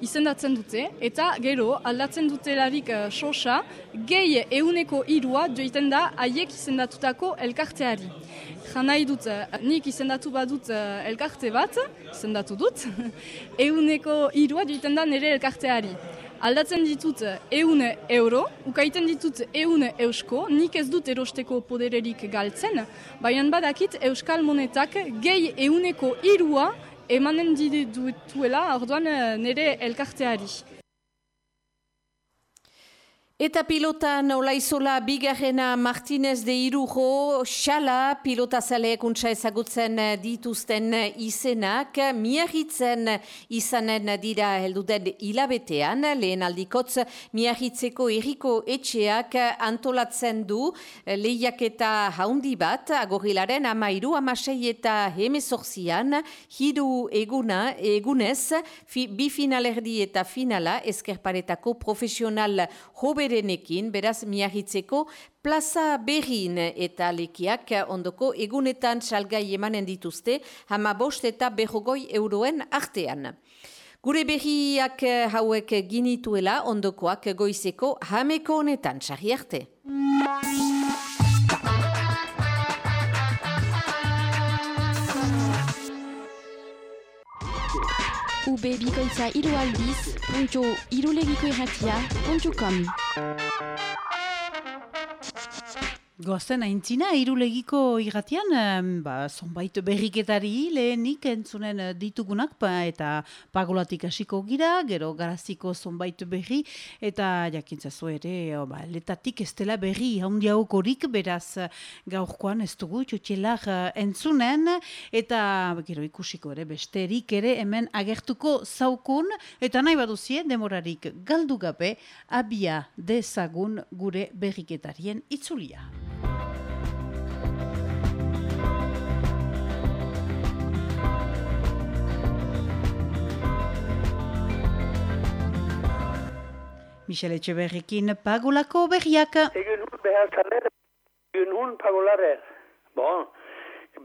izendatzen dute, eta gero aldatzen dutelarik uh, sosa, gehi euneko irua joiten da haiek izendatutako elkarteari. Janai dut, nik izendatu badut elkarte bat, izendatu dut, euneko irua duiten da nire elkarteari. Aldatzen ditut eun euro, ukaiten ditut eun eusko, nik ez dut erosteko podererik galtzen, baina badakit euskal monetak gehi euneko irua emanen dituela orduan nire elkarteari. Eta pilotan olaizola bigarrena Martinez de Irujo, xala pilota zaleek untsa ezagutzen dituzten izenak, miahitzen izanen dira helduden hilabetean, lehen aldikotz miahitzeko erriko etxeak antolatzen du lehiak eta haundi bat, agorilaren amairu amasei eta hemezorzian, hiru eguna, egunez, fi, bi finalerdi eta finala, eskerparetako profesional hober berenekin, beraz miahitzeko plaza berrin eta lekiak ondoko egunetan salgai emanen dituzte, hama bost eta behogoi euroen artean. Gure berriak hauek ginituela ondokoak goizeko hameko honetan, sarri arte. Ub bikoitza hiru aldiz, puntu irulegiko irratia, puntu com. Goazen aintzina, irulegiko irratian, ba, zonbait berriketari lehenik entzunen eh, ditugunak, pa, eta pagolatik hasiko gira, gero garaziko zonbait berri, eta jakintza ere, ba, letatik ez dela berri haundiagokorik, beraz gaurkoan ez dugu txotxelar eh, entzunen, eta gero ikusiko ere, besterik ere hemen agertuko zaukun, eta nahi baduzie, demorarik galdu gabe, abia dezagun gure berriketarien itzulia. Michele Etxeberrikin pagolako berriak. Egun hun behar zaler, egun hun pagolare. Bon,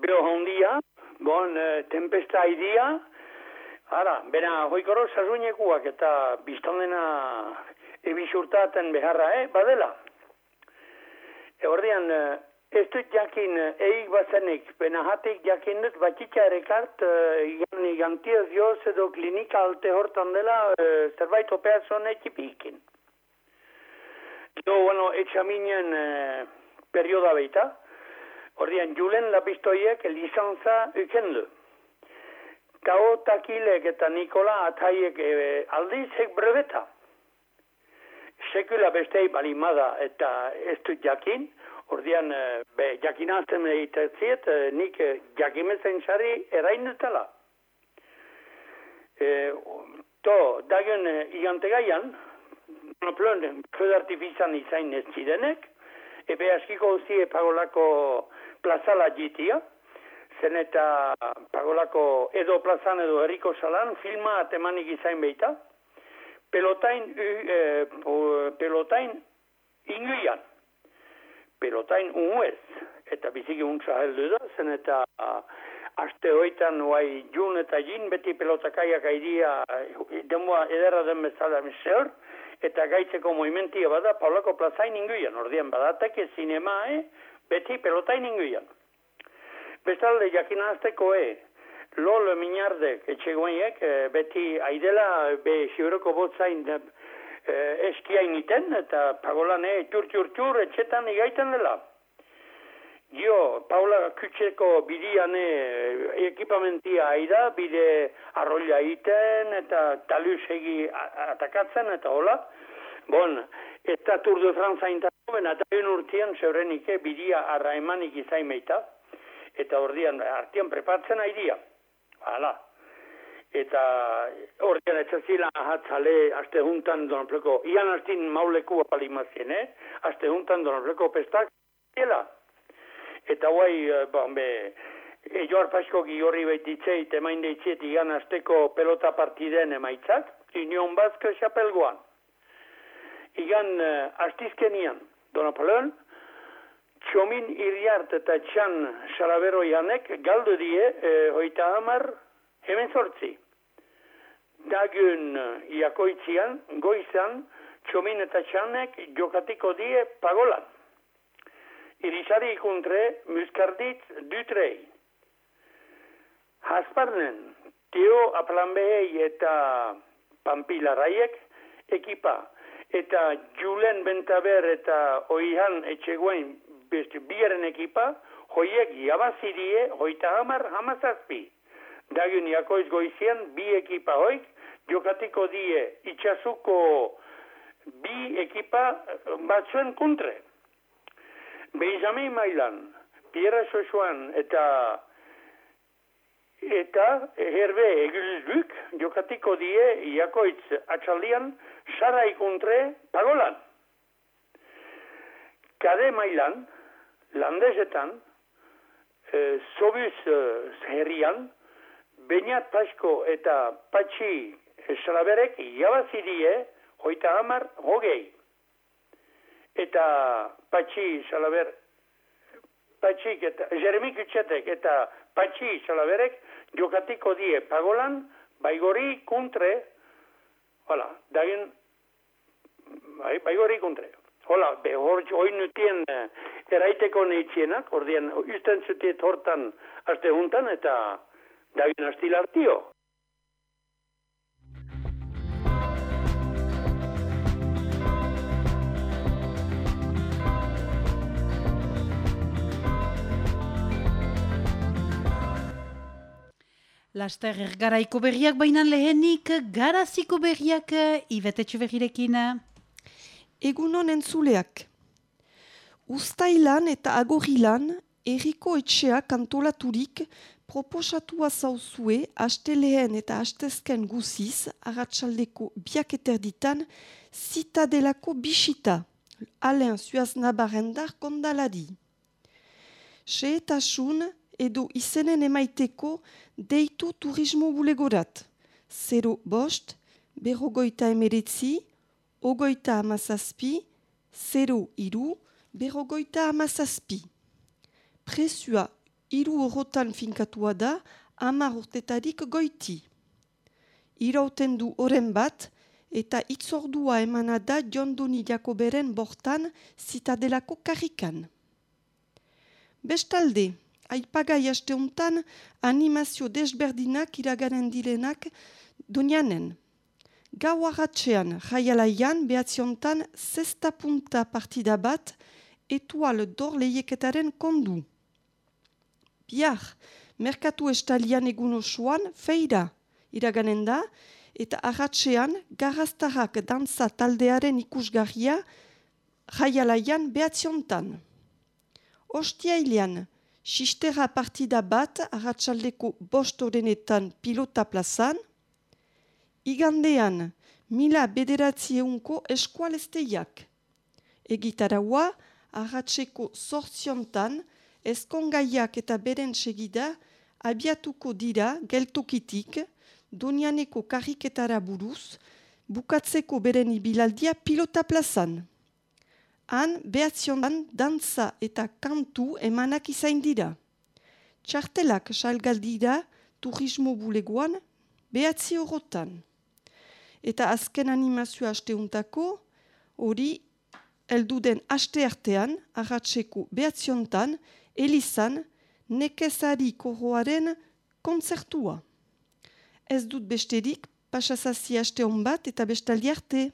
beho hondia, bon, uh, tempesta idia, Hala, bera, hoikoro sazuinekuak eta biztondena ebisurtaten beharra, eh, badela. Eordian, Ez dut jakin eik bazenik, bena hatik jakin dut batxitxa erekart, uh, igantioz joz edo klinika alte hortan dela uh, zerbait operazioan ekipikin. Jo, bueno, etxaminen uh, perioda beita, ordean julen lapistoiek lizantza ukendu. Kao takilek eta Nikola ataiek e, aldiz hek breveta. Sekula bestei balimada eta ez dut jakin, Ordian, eh, be, jakinazten egiteziet, eh, nik eh, jakimezen xari erain dutela. E, to, dagen igante gaian, monoplon, kruz artifizan izain ez zirenek, epe askiko uzi pagolako plazala jitia, zen eta pagolako edo plazan edo erriko salan, filma atemanik izain beita, pelotain, e, pelotain inguian pelotain unuez, eta biziki untsa heldu da, zen eta uh, aste hoitan uai jun eta jin beti pelotakaiak aidia demua edera den bezala miseur, eta gaitzeko movimentia bada Paulako plazain inguian, ordean badateke zinema, eh? beti pelotain inguian. Bestalde jakinazteko, eh? Lolo minardek etxegoiek, eh, beti aidela be xiuroko botzain eh, eskiain iten, eta pagolan eh, txur txur txur etxetan igaiten dela. Jo, Paula Kutseko bidian eh, ekipamentia aida, bide arroila iten, eta taluz egi atakatzen, eta hola. Bon, eta Tour de France haintako, eta un urtean zeurenike bidia arra emanik izaimeita, eta ordian artian prepatzen aidia. Hala, eta horrean etxazila ahatzale aste juntan donopleko, ian astin mauleku apalimazien, eh? Aste juntan donopleko pestak, zela. Eta guai, eh, ba, be, e, joar pasko gihorri behititzei, temain deitziet ian asteko pelota partiden emaitzak, Union Bazko xapelgoan. Igan uh, astizkenian, donopleon, txomin iriart eta txan xalabero janek, galdu die, eh, hoita hamar, hemen sortzi. Dagun iakoitzian, goizan, txomin eta txanek jokatiko die pagolan. Irizari ikuntre, muskarditz dutrei. Hasparnen, tio aplanbehei eta pampilaraiek ekipa. Eta julen bentaber eta oihan etxegoen biaren ekipa, hoiek jabazidie, hoita hamar hamazazpi. Dagun jakoiz goizian, bi ekipa hoik, jokatiko die itxasuko bi ekipa batzuen kontre. Beizame mailan, Pierre Sosuan eta eta herbe egilzuk jokatiko die jakoitz atxaldian sara ikuntre pagolan. Kade mailan, landezetan, eh, sobuz eh, herrian, Beñat Pasko eta Patxi Salaberek jabazidie hoita hamar hogei. Eta Patxi Salaber, Patxik eta Jeremik Utsetek eta Patxi Salaberek jokatiko die pagolan, baigori kuntre, hola, dagen, bai, baigori kuntre. Hola, be, hor, hoi nutien eh, eraiteko neitzienak, ordean, usten zutiet hortan azte juntan, eta David Astilar, tío. Laster garaiko berriak bainan lehenik, garaziko berriak ibetetxo berrirekin. Egunon entzuleak. Uztailan eta agorilan, erriko etxea kantolaturik proposatua zauzue haste lehen eta hastezken guziz agatsaldeko biaketer ditan zitadelako bisita, alen zuaz nabarendar kondaladi. Seetasun edo izenen emaiteko deitu turismo bulegorat, zero bost, berrogoita emeretzi, ogoita amazazpi, zero iru, berrogoita amazazpi. Presua hiru horrotan finkatua da, hamar urtetarik goiti. Irauten du oren bat, eta itzordua emana da jondoni Jakoberen bortan zitadelako karrikan. Bestalde, aipagai aste hontan animazio desberdinak iragaren direnak donianen. Gau agatxean, jaialaian, behatziontan, zesta punta partida bat, etual dor lehieketaren kondu. Biar, merkatu estalian egun osoan, feira, iraganen da, eta agatxean, garraztarrak dantza taldearen ikusgarria, jaialaian behatziontan. Ostia hilean, sistera partida bat, agatsaldeko bost orenetan pilota plazan, Igandean, mila bederatzi eunko eskualesteiak. Egitaraua, ahatzeko sortziontan, eskongaiak eta beren segida, abiatuko dira geltokitik, donianeko kariketara buruz, bukatzeko beren ibilaldia pilota plazan. Han, behatzionan, dantza eta kantu emanak izain dira. Txartelak salgaldira turismo bulegoan, behatzi horotan eta azken animazio asteuntako hori heldu den aste artean arratseko behatziontan elizan nekezari koroaren kontzertua. Ez dut besterik pasazazi aste hon bat eta bestaldi arte.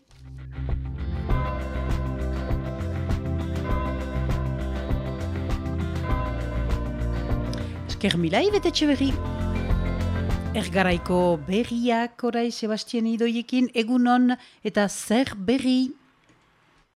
Esker milai betetxe berri. Ergaraiko berriak orai Sebastien idoiekin egunon eta zer berri.